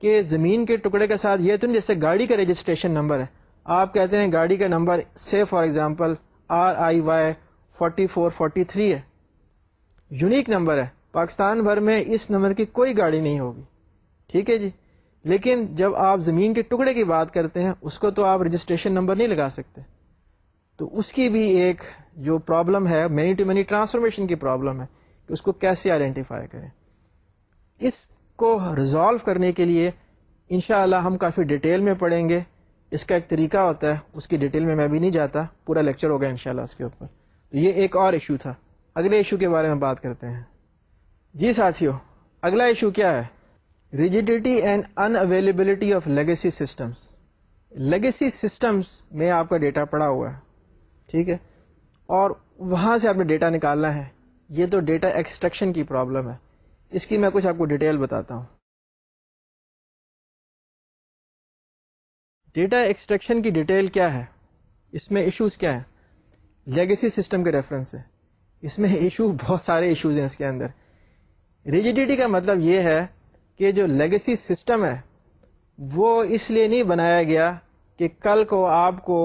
کہ زمین کے ٹکڑے کے ساتھ یہ تو نہیں جیسے گاڑی کا رجسٹریشن نمبر ہے آپ کہتے ہیں گاڑی کا نمبر سے for example R I Y forty four forty three ہے یونیک نمبر ہے پاکستان بھر میں اس نمبر کی کوئی گاڑی نہیں ہوگی ٹھیک ہے جی لیکن جب آپ زمین کے ٹکڑے کی بات کرتے ہیں اس کو تو آپ رجسٹریشن نمبر نہیں لگا سکتے تو اس کی بھی ایک جو پرابلم ہے مینی ٹو مینی ٹرانسفارمیشن کی پرابلم ہے کہ اس کو کیسے آئیڈینٹیفائی کریں اس کو ریزالو کرنے کے لیے انشاءاللہ ہم کافی ڈیٹیل میں پڑھیں گے اس کا ایک طریقہ ہوتا ہے اس کی ڈیٹیل میں میں بھی نہیں جاتا پورا لیکچر ہوگا انشاءاللہ ان اس کے اوپر تو یہ ایک اور ایشو تھا اگلے ایشو کے بارے میں بات کرتے ہیں جی ساتھیوں اگلا ایشو کیا ہے rigidity and unavailability of legacy systems legacy systems میں آپ کا ڈیٹا پڑا ہوا ہے ٹھیک ہے اور وہاں سے آپ نے ڈیٹا نکالنا ہے یہ تو ڈیٹا ایکسٹرکشن کی پرابلم ہے اس کی میں کچھ آپ کو ڈیٹیل بتاتا ہوں ڈیٹا ایکسٹریکشن کی ڈیٹیل کیا ہے اس میں ایشوز کیا ہیں لیگیسی سسٹم کے ریفرنس سے اس میں ایشو بہت سارے ایشوز ہیں اس کے اندر ریجیڈیٹی کا مطلب یہ ہے کہ جو لیگسی سسٹم ہے وہ اس لیے نہیں بنایا گیا کہ کل کو آپ کو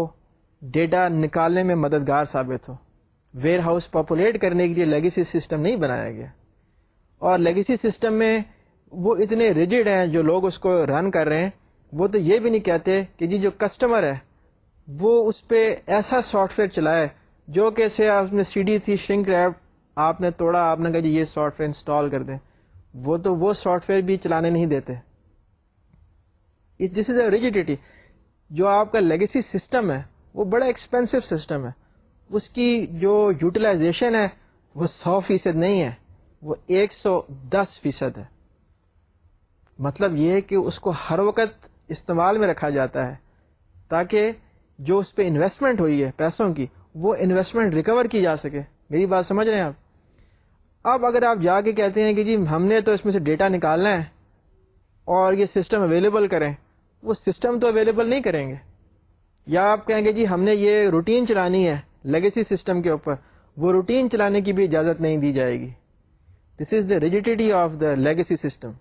ڈیٹا نکالنے میں مددگار ثابت ہو ویئر ہاؤس پاپولیٹ کرنے کے لیے لیگسی سسٹم نہیں بنایا گیا اور لیگسی سسٹم میں وہ اتنے ریجڈ ہیں جو لوگ اس کو رن کر رہے ہیں وہ تو یہ بھی نہیں کہتے کہ جی جو کسٹمر ہے وہ اس پہ ایسا سافٹ ویئر چلائے جو کیسے آپ نے سی ڈی تھی شرنک ریپ آپ نے توڑا آپ نے کہا جی یہ سافٹ ویئر انسٹال کر دیں وہ تو وہ سافٹ ویئر بھی چلانے نہیں دیتے از اے ریجیڈیٹی جو آپ کا لیگیسی سسٹم ہے وہ بڑا ایکسپینسو سسٹم ہے اس کی جو یوٹیلائزیشن ہے وہ سو فیصد نہیں ہے وہ ایک سو دس فیصد ہے مطلب یہ ہے کہ اس کو ہر وقت استعمال میں رکھا جاتا ہے تاکہ جو اس پہ انویسٹمنٹ ہوئی ہے پیسوں کی وہ انویسٹمنٹ ریکور کی جا سکے میری بات سمجھ رہے ہیں آپ اب اگر آپ جا کے کہتے ہیں کہ جی ہم نے تو اس میں سے ڈیٹا نکالنا ہے اور یہ سسٹم اویلیبل کریں وہ سسٹم تو اویلیبل نہیں کریں گے یا آپ کہیں گے جی ہم نے یہ روٹین چلانی ہے لیگیسی سسٹم کے اوپر وہ روٹین چلانے کی بھی اجازت نہیں دی جائے گی this is the rigidity of the legacy system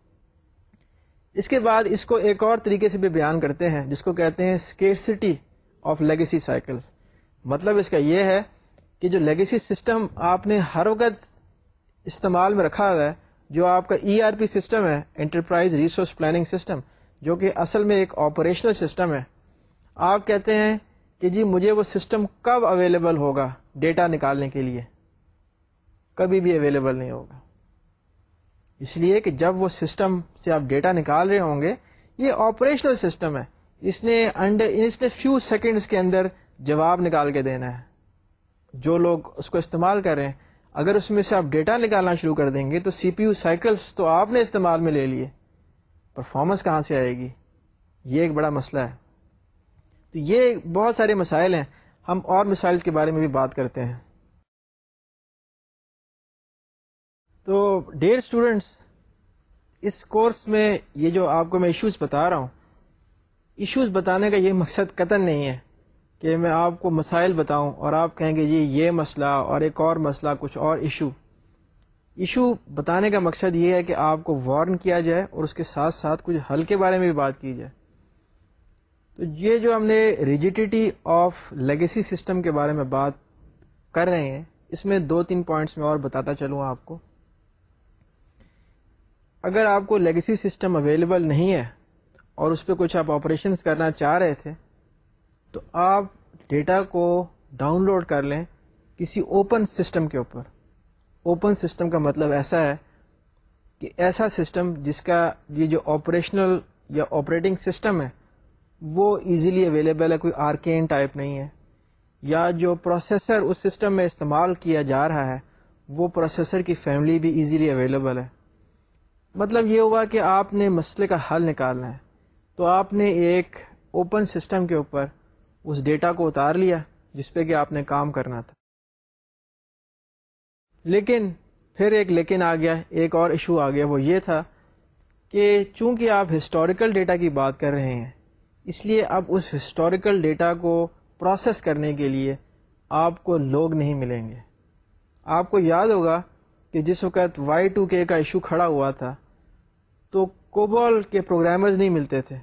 اس کے بعد اس کو ایک اور طریقے سے بھی بیان کرتے ہیں جس کو کہتے ہیں اسکیسٹی آف لیگیسی سائیکلس مطلب اس کا یہ ہے کہ جو لیگیسی سسٹم آپ نے ہر وقت استعمال میں رکھا ہوا ہے جو آپ کا ای آر پی سسٹم ہے انٹرپرائز ریسورس پلاننگ سسٹم جو کہ اصل میں ایک آپریشنل سسٹم ہے آپ کہتے ہیں کہ جی مجھے وہ سسٹم کب اویلیبل ہوگا ڈیٹا نکالنے کے لیے کبھی بھی اویلیبل نہیں ہوگا اس لیے کہ جب وہ سسٹم سے آپ ڈیٹا نکال رہے ہوں گے یہ آپریشنل سسٹم ہے اس نے انڈر اس نے فیو سیکنڈس کے اندر جواب نکال کے دینا ہے جو لوگ اس کو استعمال کر رہے ہیں اگر اس میں سے آپ ڈیٹا نکالنا شروع کر دیں گے تو سی پی یو سائیکلس تو آپ نے استعمال میں لے لیے پرفارمنس کہاں سے آئے گی یہ ایک بڑا مسئلہ ہے تو یہ بہت سارے مسائل ہیں ہم اور مسائل کے بارے میں بھی بات کرتے ہیں تو ڈیر اسٹوڈینٹس اس کورس میں یہ جو آپ کو میں ایشوز بتا رہا ہوں ایشوز بتانے کا یہ مقصد قطن نہیں ہے کہ میں آپ کو مسائل بتاؤں اور آپ کہیں گے جی یہ مسئلہ اور ایک اور مسئلہ کچھ اور ایشو ایشو بتانے کا مقصد یہ ہے کہ آپ کو وارن کیا جائے اور اس کے ساتھ ساتھ کچھ حل کے بارے میں بھی بات کی جائے تو یہ جو ہم نے ریجیڈیٹی آف لیگیسی سسٹم کے بارے میں بات کر رہے ہیں اس میں دو تین پوائنٹس میں اور بتاتا چلوں آپ کو اگر آپ کو لیگیسی سسٹم اویلیبل نہیں ہے اور اس پہ کچھ آپ آپریشنس کرنا چاہ رہے تھے تو آپ ڈیٹا کو ڈاؤن لوڈ کر لیں کسی اوپن سسٹم کے اوپر اوپن سسٹم کا مطلب ایسا ہے کہ ایسا سسٹم جس کا یہ جو آپریشنل یا آپریٹنگ سسٹم ہے وہ ایزیلی اویلیبل ہے کوئی آرکین ٹائپ نہیں ہے یا جو پروسیسر اس سسٹم میں استعمال کیا جا رہا ہے وہ پروسیسر کی فیملی بھی ایزیلی اویلیبل ہے مطلب یہ ہوا کہ آپ نے مسئلے کا حل نکالنا ہے تو آپ نے ایک اوپن سسٹم کے اوپر اس ڈیٹا کو اتار لیا جس پہ کہ آپ نے کام کرنا تھا لیکن پھر ایک لیکن آ گیا ایک اور ایشو آ گیا وہ یہ تھا کہ چونکہ آپ ہسٹوریکل ڈیٹا کی بات کر رہے ہیں اس لیے اب اس ہسٹوریکل ڈیٹا کو پروسیس کرنے کے لیے آپ کو لوگ نہیں ملیں گے آپ کو یاد ہوگا کہ جس وقت وائی ٹو کے کا ایشو کھڑا ہوا تھا تو کوبول کے پروگرامرز نہیں ملتے تھے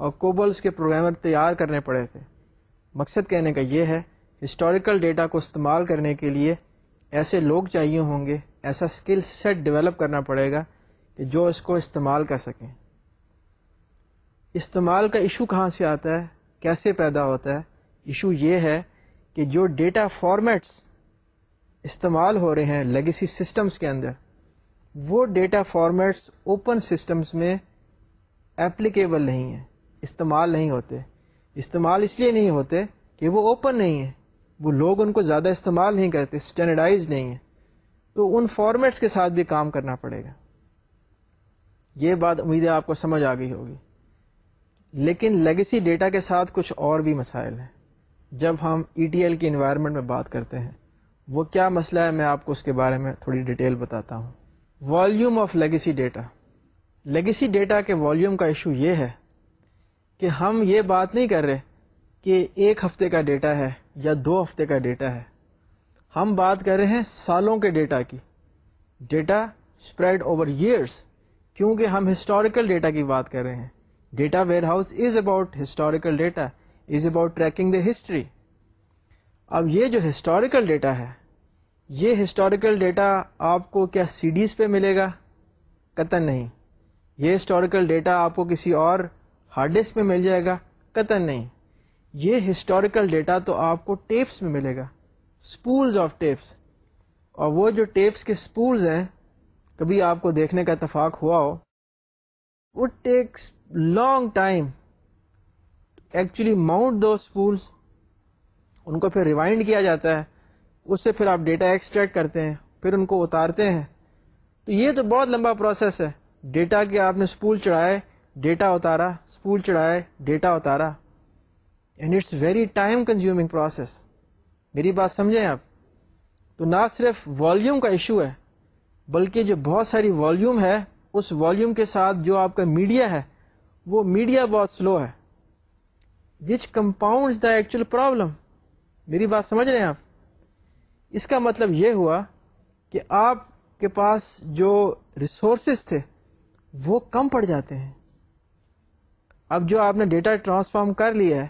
اور کوبولس کے پروگرامر تیار کرنے پڑے تھے مقصد کہنے کا یہ ہے ہسٹوریکل ڈیٹا کو استعمال کرنے کے لیے ایسے لوگ چاہیے ہوں گے ایسا اسکل سیٹ ڈیولپ کرنا پڑے گا کہ جو اس کو استعمال کر سکیں استعمال کا ایشو کہاں سے آتا ہے کیسے پیدا ہوتا ہے ایشو یہ ہے کہ جو ڈیٹا فارمیٹس استعمال ہو رہے ہیں لیگیسی سسٹمز کے اندر وہ ڈیٹا فارمیٹس اوپن سسٹمز میں ایپلیکیبل نہیں ہیں استعمال نہیں ہوتے استعمال اس لیے نہیں ہوتے کہ وہ اوپن نہیں ہیں وہ لوگ ان کو زیادہ استعمال نہیں کرتے اسٹینڈرڈائز نہیں ہیں تو ان فارمیٹس کے ساتھ بھی کام کرنا پڑے گا یہ بات امیدیں آپ کو سمجھ آ گئی ہوگی لیکن لیگسی ڈیٹا کے ساتھ کچھ اور بھی مسائل ہیں جب ہم ای ٹی ایل کی انوائرمنٹ میں بات کرتے ہیں وہ کیا مسئلہ ہے میں آپ کو اس کے بارے میں تھوڑی ڈیٹیل بتاتا ہوں volume of legacy data legacy data کے والیوم کا ایشو یہ ہے کہ ہم یہ بات نہیں کر رہے کہ ایک ہفتے کا ڈیٹا ہے یا دو ہفتے کا ڈیٹا ہے ہم بات کر رہے ہیں سالوں کے ڈیٹا کی ڈیٹا اسپریڈ اوور ایئرس کیونکہ ہم ہسٹوریکل ڈیٹا کی بات کر رہے ہیں data warehouse is about historical data is about tracking the history اب یہ جو ہسٹوریکل ڈیٹا ہے یہ ہسٹوریکل ڈیٹا آپ کو کیا سی ڈیز پہ ملے گا قطن نہیں یہ ہسٹوریکل ڈیٹا آپ کو کسی اور ہارڈ ڈسک میں مل جائے گا قطن نہیں یہ ہسٹوریکل ڈیٹا تو آپ کو ٹیپس میں ملے گا اسپولز آف ٹیپس اور وہ جو ٹیپس کے اسپولز ہیں کبھی آپ کو دیکھنے کا اتفاق ہوا ہو takes long time actually mount دو اسپولس ان کو پھر ریوائنڈ کیا جاتا ہے اس سے پھر آپ ڈیٹا ایکسٹریکٹ کرتے ہیں پھر ان کو اتارتے ہیں تو یہ تو بہت لمبا پروسیس ہے ڈیٹا کے آپ نے اسپول چڑھائے ڈیٹا اتارا اسکول چڑھائے ڈیٹا اتارا and it's very time consuming process میری بات سمجھیں آپ تو نہ صرف والیوم کا ایشو ہے بلکہ جو بہت ساری والیوم ہے اس والیوم کے ساتھ جو آپ کا میڈیا ہے وہ میڈیا بہت سلو ہے which compounds the actual problem میری بات سمجھ رہے ہیں آپ اس کا مطلب یہ ہوا کہ آپ کے پاس جو ریسورسز تھے وہ کم پڑ جاتے ہیں اب جو آپ نے ڈیٹا ٹرانسفارم کر لیا ہے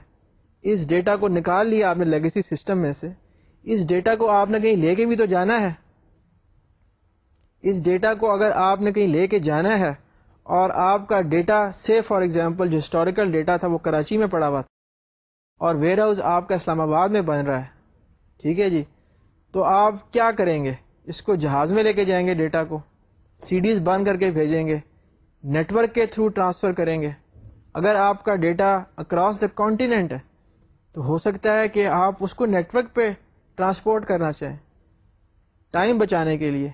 اس ڈیٹا کو نکال لیا آپ نے لیگیسی سسٹم میں سے اس ڈیٹا کو آپ نے کہیں لے کے بھی تو جانا ہے اس ڈیٹا کو اگر آپ نے کہیں لے کے جانا ہے اور آپ کا ڈیٹا سے فار ایگزامپل جو ہسٹوریکل ڈیٹا تھا وہ کراچی میں پڑا ہوا تھا اور ویئر ہاؤس آپ کا اسلام آباد میں بن رہا ہے ٹھیک ہے جی تو آپ کیا کریں گے اس کو جہاز میں لے کے جائیں گے ڈیٹا کو سی ڈیز بند کر کے بھیجیں گے نیٹ ورک کے تھرو ٹرانسفر کریں گے اگر آپ کا ڈیٹا اکراس دا کانٹیننٹ ہے تو ہو سکتا ہے کہ آپ اس کو نیٹ ورک پہ ٹرانسپورٹ کرنا چاہیں ٹائم بچانے کے لیے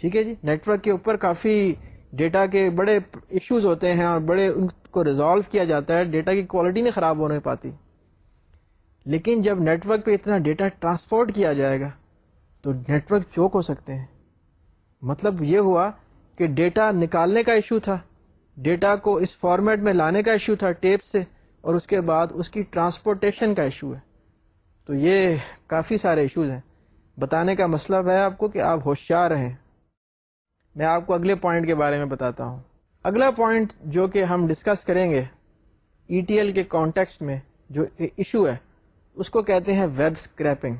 ٹھیک ہے جی نیٹ ورک کے اوپر کافی ڈیٹا کے بڑے ایشوز ہوتے ہیں اور بڑے ان کو ریزالو کیا جاتا ہے ڈیٹا کی کوالٹی نہیں خراب ہو نہیں پاتی لیکن جب نیٹ ورک پہ اتنا ڈیٹا ٹرانسپورٹ کیا جائے گا تو نیٹ ورک چوک ہو سکتے ہیں مطلب یہ ہوا کہ ڈیٹا نکالنے کا ایشو تھا ڈیٹا کو اس فارمیٹ میں لانے کا ایشو تھا ٹیپ سے اور اس کے بعد اس کی ٹرانسپورٹیشن کا ایشو ہے تو یہ کافی سارے ایشوز ہیں بتانے کا مسئلہ ہے آپ کو کہ آپ ہوشیار رہیں میں آپ کو اگلے پوائنٹ کے بارے میں بتاتا ہوں اگلا پوائنٹ جو کہ ہم ڈسکس کریں گے ای ٹی ایل کے کانٹیکس میں جو ایشو ہے اس کو کہتے ہیں ویب اسکریپنگ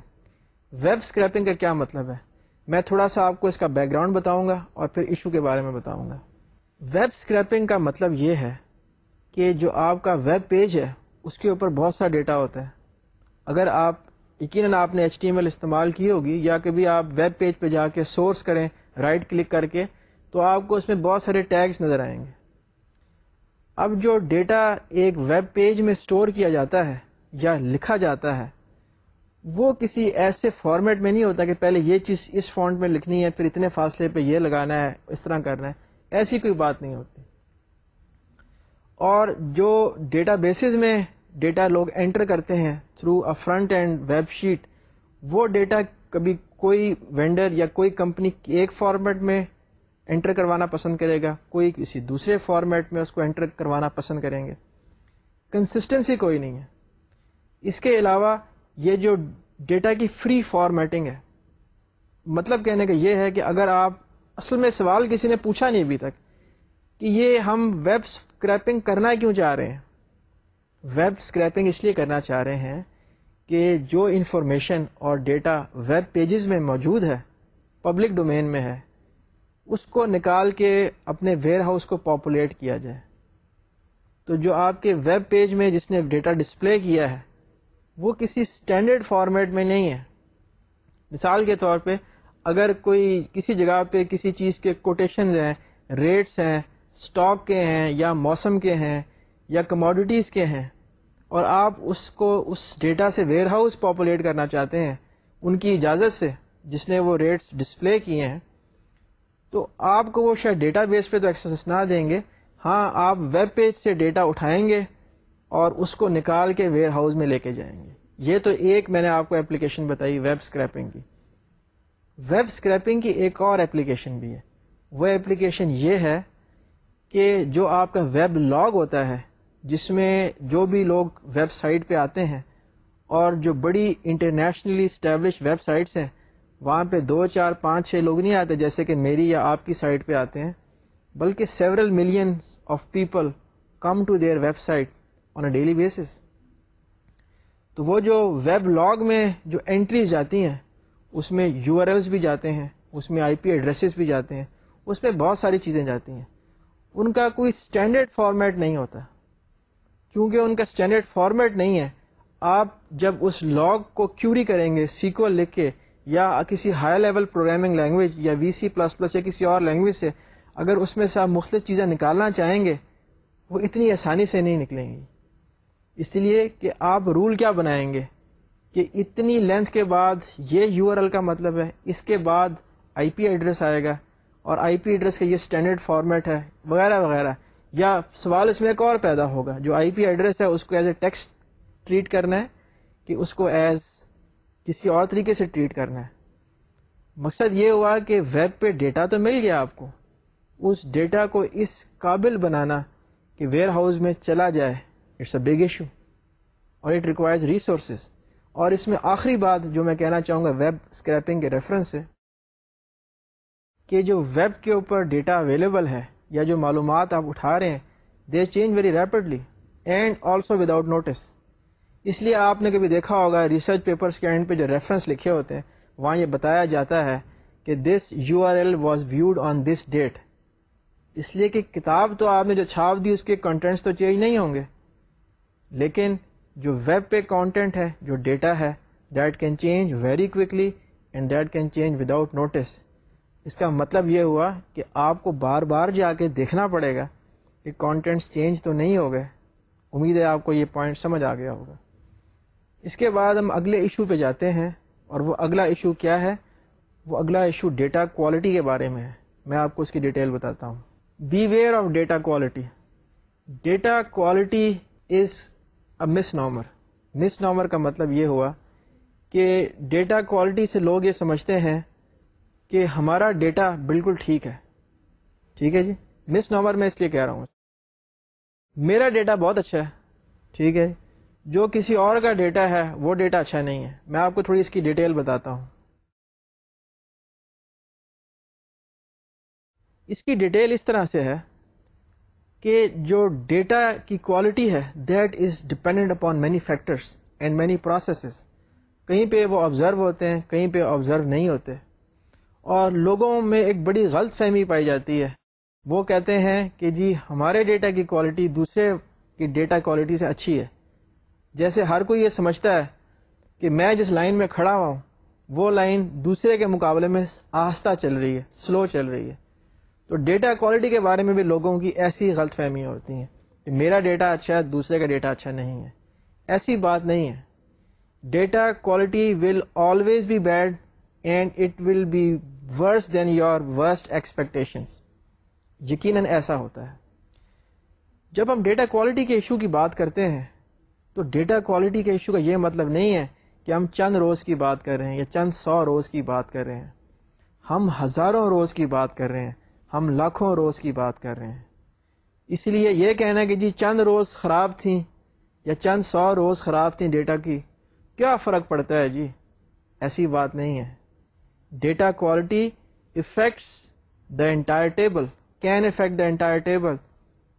ویب اسکریپنگ کا کیا مطلب ہے میں تھوڑا سا آپ کو اس کا بیک گراؤنڈ بتاؤں گا اور پھر ایشو کے بارے میں بتاؤں گا ویب اسکریپنگ کا مطلب یہ ہے کہ جو آپ کا ویب پیج ہے اس کے اوپر بہت سا ڈیٹا ہوتا ہے اگر آپ یقیناً آپ نے ایچ ٹی ایم ایل استعمال کی ہوگی یا کبھی آپ ویب پیج پہ جا کے سورس کریں رائٹ کلک کر کے تو آپ کو اس میں بہت سارے ٹیگس نظر آئیں گے اب جو ڈیٹا ایک ویب پیج میں اسٹور کیا جاتا ہے یا لکھا جاتا ہے وہ کسی ایسے فارمیٹ میں نہیں ہوتا کہ پہلے یہ چیز اس فونٹ میں لکھنی ہے پھر اتنے فاصلے پہ یہ لگانا ہے اس طرح کرنا ہے ایسی کوئی بات نہیں ہوتی اور جو ڈیٹا بیسز میں ڈیٹا لوگ انٹر کرتے ہیں through a front end web sheet وہ ڈیٹا کبھی کوئی وینڈر یا کوئی کمپنی ایک فارمیٹ میں انٹر کروانا پسند کرے گا کوئی کسی دوسرے فارمیٹ میں اس کو انٹر کروانا پسند کریں گے کنسسٹنسی کوئی نہیں ہے اس کے علاوہ یہ جو ڈیٹا کی فری فارمیٹنگ ہے مطلب کہنے کا یہ ہے کہ اگر آپ اصل میں سوال کسی نے پوچھا نہیں ابھی تک کہ یہ ہم ویب اسکریپنگ کرنا کیوں چاہ رہے ہیں ویب اسکریپنگ اس لیے کرنا چاہ رہے ہیں کہ جو انفارمیشن اور ڈیٹا ویب پیجز میں موجود ہے پبلک ڈومین میں ہے اس کو نکال کے اپنے ویئر ہاؤس کو پاپولیٹ کیا جائے تو جو آپ کے ویب پیج میں جس نے ڈیٹا ڈسپلے کیا ہے وہ کسی اسٹینڈرڈ فارمیٹ میں نہیں ہے مثال کے طور پہ اگر کوئی کسی جگہ پہ کسی چیز کے کوٹیشنز ہیں ریٹس ہیں اسٹاک کے ہیں یا موسم کے ہیں یا کموڈیٹیز کے ہیں اور آپ اس کو اس ڈیٹا سے ویئر ہاؤس پاپولیٹ کرنا چاہتے ہیں ان کی اجازت سے جس نے وہ ریٹس ڈسپلے کیے ہیں تو آپ کو وہ شاید ڈیٹا بیس پہ تو ایکسس نہ دیں گے ہاں آپ ویب پیج سے ڈیٹا اٹھائیں گے اور اس کو نکال کے ویئر ہاؤس میں لے کے جائیں گے یہ تو ایک میں نے آپ کو اپلیکیشن بتائی ویب اسکریپنگ کی ویب اسکریپنگ کی ایک اور ایپلیکیشن بھی ہے وہ ایپلیکیشن یہ ہے کہ جو آپ کا ویب لاگ ہوتا ہے جس میں جو بھی لوگ ویب سائٹ پہ آتے ہیں اور جو بڑی انٹرنیشنلی اسٹیبلش ویب سائٹس ہیں وہاں پہ دو چار پانچ چھ لوگ نہیں آتے جیسے کہ میری یا آپ کی سائٹ پہ آتے ہیں بلکہ several million of people come to their website on a daily basis تو وہ جو ویب لاگ میں جو انٹریز جاتی ہیں اس میں یو آر ایلس بھی جاتے ہیں اس میں آئی پی ایڈریسز بھی جاتے ہیں اس میں بہت ساری چیزیں جاتی ہیں ان کا کوئی اسٹینڈرڈ فارمیٹ نہیں ہوتا چونکہ ان کا اسٹینڈرڈ فارمیٹ نہیں ہے آپ جب اس لاگ کو کیوری کریں گے سیکول لکھ کے یا کسی ہائی لیول پروگرامنگ لینگویج یا وی سی پلس پلس یا کسی اور لینگویج سے اگر اس میں سے آپ مختلف چیزیں نکالنا چاہیں گے وہ اتنی آسانی سے نہیں نکلیں گی اس لیے کہ آپ رول کیا بنائیں گے کہ اتنی لینتھ کے بعد یہ یو آر ایل کا مطلب ہے اس کے بعد آئی پی ایڈریس آئے گا اور آئی پی ایڈریس کا یہ اسٹینڈرڈ فارمیٹ ہے وغیرہ وغیرہ یا سوال اس میں ایک اور پیدا ہوگا جو آئی پی ایڈریس ہے اس کو ایز اے ٹیکسٹ ٹریٹ کرنا ہے کہ اس کو ایز کسی اور طریقے سے ٹریٹ کرنا ہے مقصد یہ ہوا کہ ویب پہ ڈیٹا تو مل گیا آپ کو اس ڈیٹا کو اس قابل بنانا کہ ویئر ہاؤس میں چلا جائے اٹس اے بگ ایشو اور اٹ ریکوائرز ریسورسز اور اس میں آخری بات جو میں کہنا چاہوں گا ویب اسکریپنگ کے ریفرنس سے کہ جو ویب کے اوپر ڈیٹا اویلیبل ہے یا جو معلومات آپ اٹھا رہے ہیں they change very rapidly and also without notice اس لیے آپ نے کبھی دیکھا ہوگا ریسرچ پیپرس کے اینڈ پہ جو ریفرنس لکھے ہوتے ہیں وہاں یہ بتایا جاتا ہے کہ this U R L was viewed on this date اس لیے کہ کتاب تو آپ نے جو چھاپ دی اس کے کنٹینٹس تو چینج نہیں ہوں گے لیکن جو ویب پہ کانٹینٹ ہے جو ڈیٹا ہے that can change very quickly and that can change without notice اس کا مطلب یہ ہوا کہ آپ کو بار بار جا کے دیکھنا پڑے گا کہ کانٹینٹس چینج تو نہیں ہو گئے امید ہے آپ کو یہ پوائنٹ سمجھ آ گیا ہوگا اس کے بعد ہم اگلے ایشو پہ جاتے ہیں اور وہ اگلا ایشو کیا ہے وہ اگلا ایشو ڈیٹا کوالٹی کے بارے میں ہے میں آپ کو اس کی ڈیٹیل بتاتا ہوں beware of data quality data quality is a misnomer مس نامر کا مطلب یہ ہوا کہ ڈیٹا کوالٹی سے لوگ یہ سمجھتے ہیں کہ ہمارا ڈیٹا بالکل ٹھیک ہے ٹھیک ہے جی مس نامر میں اس لیے کہہ رہا ہوں میرا ڈیٹا بہت اچھا ہے ٹھیک ہے جی؟ جو کسی اور کا ڈیٹا ہے وہ ڈیٹا اچھا نہیں ہے میں آپ کو تھوڑی اس کی ڈیٹیل بتاتا ہوں اس کی ڈیٹیل اس طرح سے ہے کہ جو ڈیٹا کی کوالٹی ہے that is dependent upon many factors and many processes کہیں پہ وہ آبزرو ہوتے ہیں کہیں پہ آبزرو نہیں ہوتے اور لوگوں میں ایک بڑی غلط فہمی پائی جاتی ہے وہ کہتے ہیں کہ جی ہمارے ڈیٹا کی کوالٹی دوسرے کی ڈیٹا کوالٹی سے اچھی ہے جیسے ہر کوئی یہ سمجھتا ہے کہ میں جس لائن میں کھڑا ہوا ہوں وہ لائن دوسرے کے مقابلے میں آہستہ چل رہی ہے سلو چل رہی ہے تو ڈیٹا کوالٹی کے بارے میں بھی لوگوں کی ایسی غلط فہمیاں ہوتی ہیں کہ میرا ڈیٹا اچھا ہے دوسرے کا ڈیٹا اچھا نہیں ہے ایسی بات نہیں ہے data quality will always be bad and it will be worse than your worst expectations یقیناً ایسا ہوتا ہے جب ہم ڈیٹا کوالٹی کے ایشو کی بات کرتے ہیں تو ڈیٹا کوالٹی کے ایشو کا یہ مطلب نہیں ہے کہ ہم چند روز کی بات کر رہے ہیں یا چند سو روز کی بات کر رہے ہیں ہم ہزاروں روز کی بات کر رہے ہیں ہم لاکھوں روز کی بات کر رہے ہیں اس لیے یہ کہنا کہ جی چند روز خراب تھیں یا چند سو روز خراب تھیں ڈیٹا کی کیا فرق پڑتا ہے جی ایسی بات نہیں ہے data quality affects the entire table can affect the entire table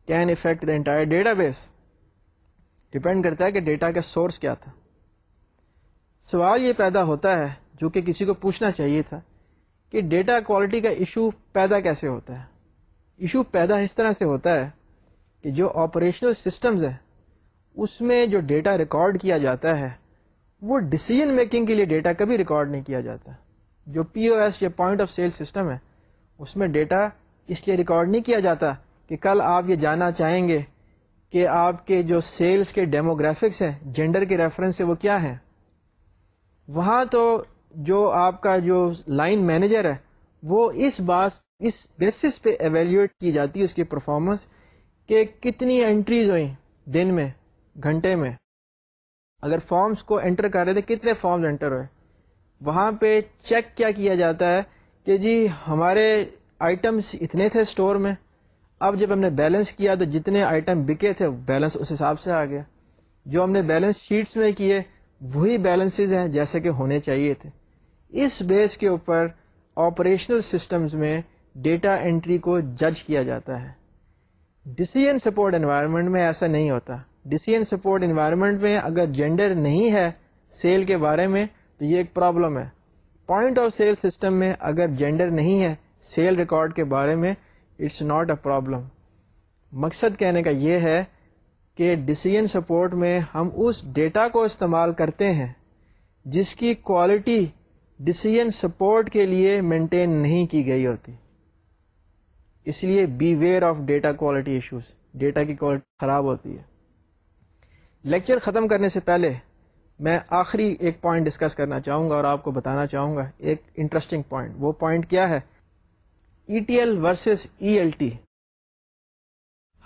can affect the entire database depend کرتا ہے کہ ڈیٹا کا سورس کیا تھا سوال یہ پیدا ہوتا ہے جو کہ کسی کو پوچھنا چاہیے تھا کہ ڈیٹا کوالٹی کا ایشو پیدا کیسے ہوتا ہے ایشو پیدا اس طرح سے ہوتا ہے کہ جو آپریشنل سسٹمز ہیں اس میں جو ڈیٹا ریکارڈ کیا جاتا ہے وہ ڈسیزن میکنگ کے لیے ڈیٹا کبھی ریکارڈ نہیں کیا جاتا جو پی او ایس یا پوائنٹ آف سیل سسٹم ہے اس میں ڈیٹا اس لیے ریکارڈ نہیں کیا جاتا کہ کل آپ یہ جاننا چاہیں گے کہ آپ کے جو سیلز کے ڈیموگرافکس ہیں جینڈر کے ریفرنس سے وہ کیا ہیں وہاں تو جو آپ کا جو لائن مینیجر ہے وہ اس بات اس بیسس پہ ایویلیوٹ کی جاتی ہے اس کی پرفارمنس کہ کتنی انٹریز ہوئیں دن میں گھنٹے میں اگر فارمز کو انٹر کر رہے تھے کتنے فارمز انٹر ہوئے وہاں پہ چیک کیا کیا جاتا ہے کہ جی ہمارے آئٹمس اتنے تھے اسٹور میں اب جب ہم نے بیلنس کیا تو جتنے آئٹم بکے تھے بیلنس اس حساب سے آ گیا جو ہم نے بیلنس شیٹس میں کیے وہی بیلنسز ہیں جیسے کہ ہونے چاہیے تھے اس بیس کے اوپر آپریشنل سسٹمز میں ڈیٹا انٹری کو جج کیا جاتا ہے ڈسیجن سپورٹ انوائرمنٹ میں ایسا نہیں ہوتا ڈسیجن سپورٹ انوائرمنٹ میں اگر جینڈر نہیں ہے سیل کے بارے میں تو یہ ایک پرابلم ہے پوائنٹ آف سیل سسٹم میں اگر جینڈر نہیں ہے سیل ریکارڈ کے بارے میں اٹس ناٹ اے پرابلم مقصد کہنے کا یہ ہے کہ ڈسیجن سپورٹ میں ہم اس ڈیٹا کو استعمال کرتے ہیں جس کی کوالٹی ڈسیزن سپورٹ کے لیے مینٹین نہیں کی گئی ہوتی اس لیے beware of data quality issues data کی کوالٹی خراب ہوتی ہے لیکچر ختم کرنے سے پہلے میں آخری ایک پوائنٹ ڈسکس کرنا چاہوں گا اور آپ کو بتانا چاہوں گا ایک انٹرسٹنگ پوائنٹ وہ پوائنٹ کیا ہے E T L versus E L T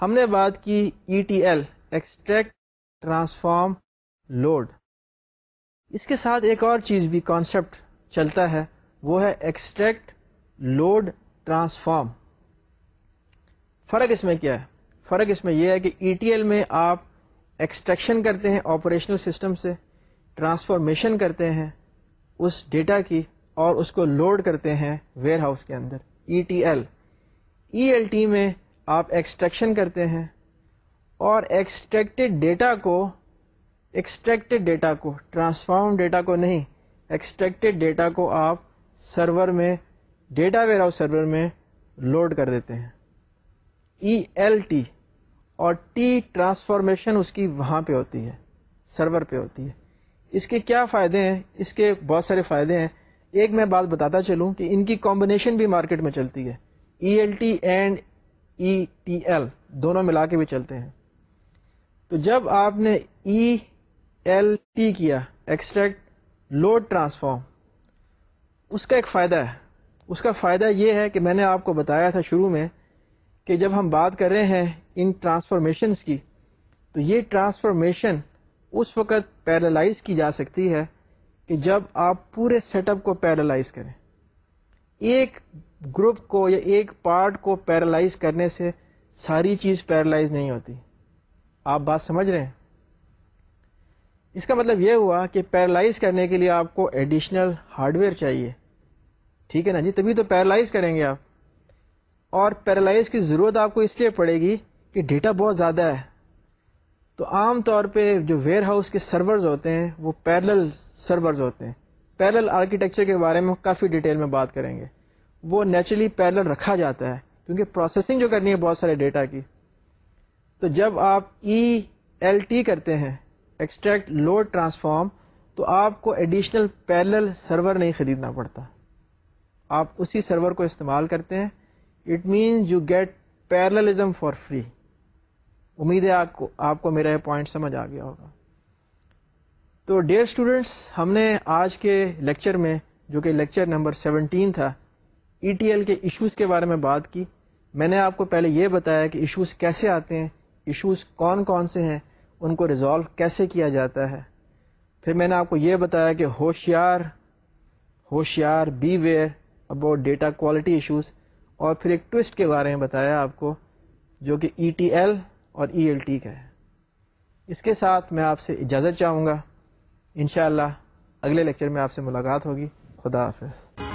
ہم نے بات کی E T L extract transform load اس کے ساتھ ایک اور چیز بھی کانسیپٹ چلتا ہے وہ ہے ایکسٹریکٹ لوڈ ٹرانسفارم فرق اس میں کیا ہے فرق اس میں یہ ہے کہ ای ٹی ایل میں آپ ایکسٹریکشن کرتے ہیں آپریشنل سسٹم سے ٹرانسفارمیشن کرتے ہیں اس ڈیٹا کی اور اس کو لوڈ کرتے ہیں ویئر ہاؤس کے اندر E T L E L T میں آپ ایکسٹریکشن کرتے ہیں اور ایکسٹریکٹیڈ ڈیٹا کو ایکسٹریکٹیڈ ڈیٹا کو ٹرانسفارم ڈیٹا کو نہیں ایکسٹریکٹڈ ڈیٹا کو آپ سرور میں ڈیٹا ویئر ہاؤس سرور میں لوڈ کر دیتے ہیں ای ایل ٹی اور ٹی ٹرانسفارمیشن اس کی وہاں پہ ہوتی ہے سرور پہ ہوتی ہے اس کے کیا فائدے ہیں اس کے بہت سارے فائدے ہیں ایک میں بات بتاتا چلوں کہ ان کی کمبینیشن بھی مارکیٹ میں چلتی ہے E L T and E T L دونوں ملا کے بھی چلتے ہیں تو جب آپ نے ای ایل ٹی کیا ایکسٹریکٹ لوڈ ٹرانسفارم اس کا ایک فائدہ ہے اس کا فائدہ یہ ہے کہ میں نے آپ کو بتایا تھا شروع میں کہ جب ہم بات کر رہے ہیں ان ٹرانسفارمیشنس کی تو یہ ٹرانسفارمیشن اس وقت پیرالائز کی جا سکتی ہے کہ جب آپ پورے سیٹ اپ کو پیرالائز کریں ایک گروپ کو یا ایک پارٹ کو پیرالائز کرنے سے ساری چیز پیرالائز نہیں ہوتی آپ بات سمجھ رہے ہیں اس کا مطلب یہ ہوا کہ پیرالائز کرنے کے لیے آپ کو ایڈیشنل ہارڈ ویئر چاہیے ٹھیک ہے نا جی تبھی تو پیرالائز کریں گے آپ اور پیرالائز کی ضرورت آپ کو اس لیے پڑے گی کہ ڈیٹا بہت زیادہ ہے تو عام طور پہ جو ویئر ہاؤس کے سرورز ہوتے ہیں وہ پیرل سرورز ہوتے ہیں پیرل آرکیٹیکچر کے بارے میں کافی ڈیٹیل میں بات کریں گے وہ نیچرلی پیرل رکھا جاتا ہے کیونکہ پروسیسنگ جو کرنی ہے بہت سارے ڈیٹا کی تو جب آپ ای ایل ٹی کرتے ہیں ایکسٹریکٹ لوڈ ٹرانسفارم تو آپ کو ایڈیشنل پیرل سرور نہیں خریدنا پڑتا آپ اسی سرور کو استعمال کرتے ہیں it means you get parallelism for free امید ہے آپ کو میرا یہ پوائنٹ سمجھ آ گیا ہوگا تو ڈیئر اسٹوڈینٹس ہم نے آج کے لیکچر میں جو کہ لیکچر نمبر سیونٹین تھا ای ٹی ایل کے ایشوز کے بارے میں بات کی میں نے آپ کو پہلے یہ بتایا کہ ایشوز کیسے آتے ہیں ایشوز کون کون سے ہیں ان کو ریزالو کیسے کیا جاتا ہے پھر میں نے آپ کو یہ بتایا کہ ہوشیار ہوشیار beware about data quality issues اور پھر ایک ٹوسٹ کے بارے میں بتایا آپ کو جو کہ ای ٹی ایل اور ای ایل ٹی کا ہے اس کے ساتھ میں آپ سے اجازت چاہوں گا انشاءاللہ اگلے لیکچر میں آپ سے ملاقات ہوگی خدا حافظ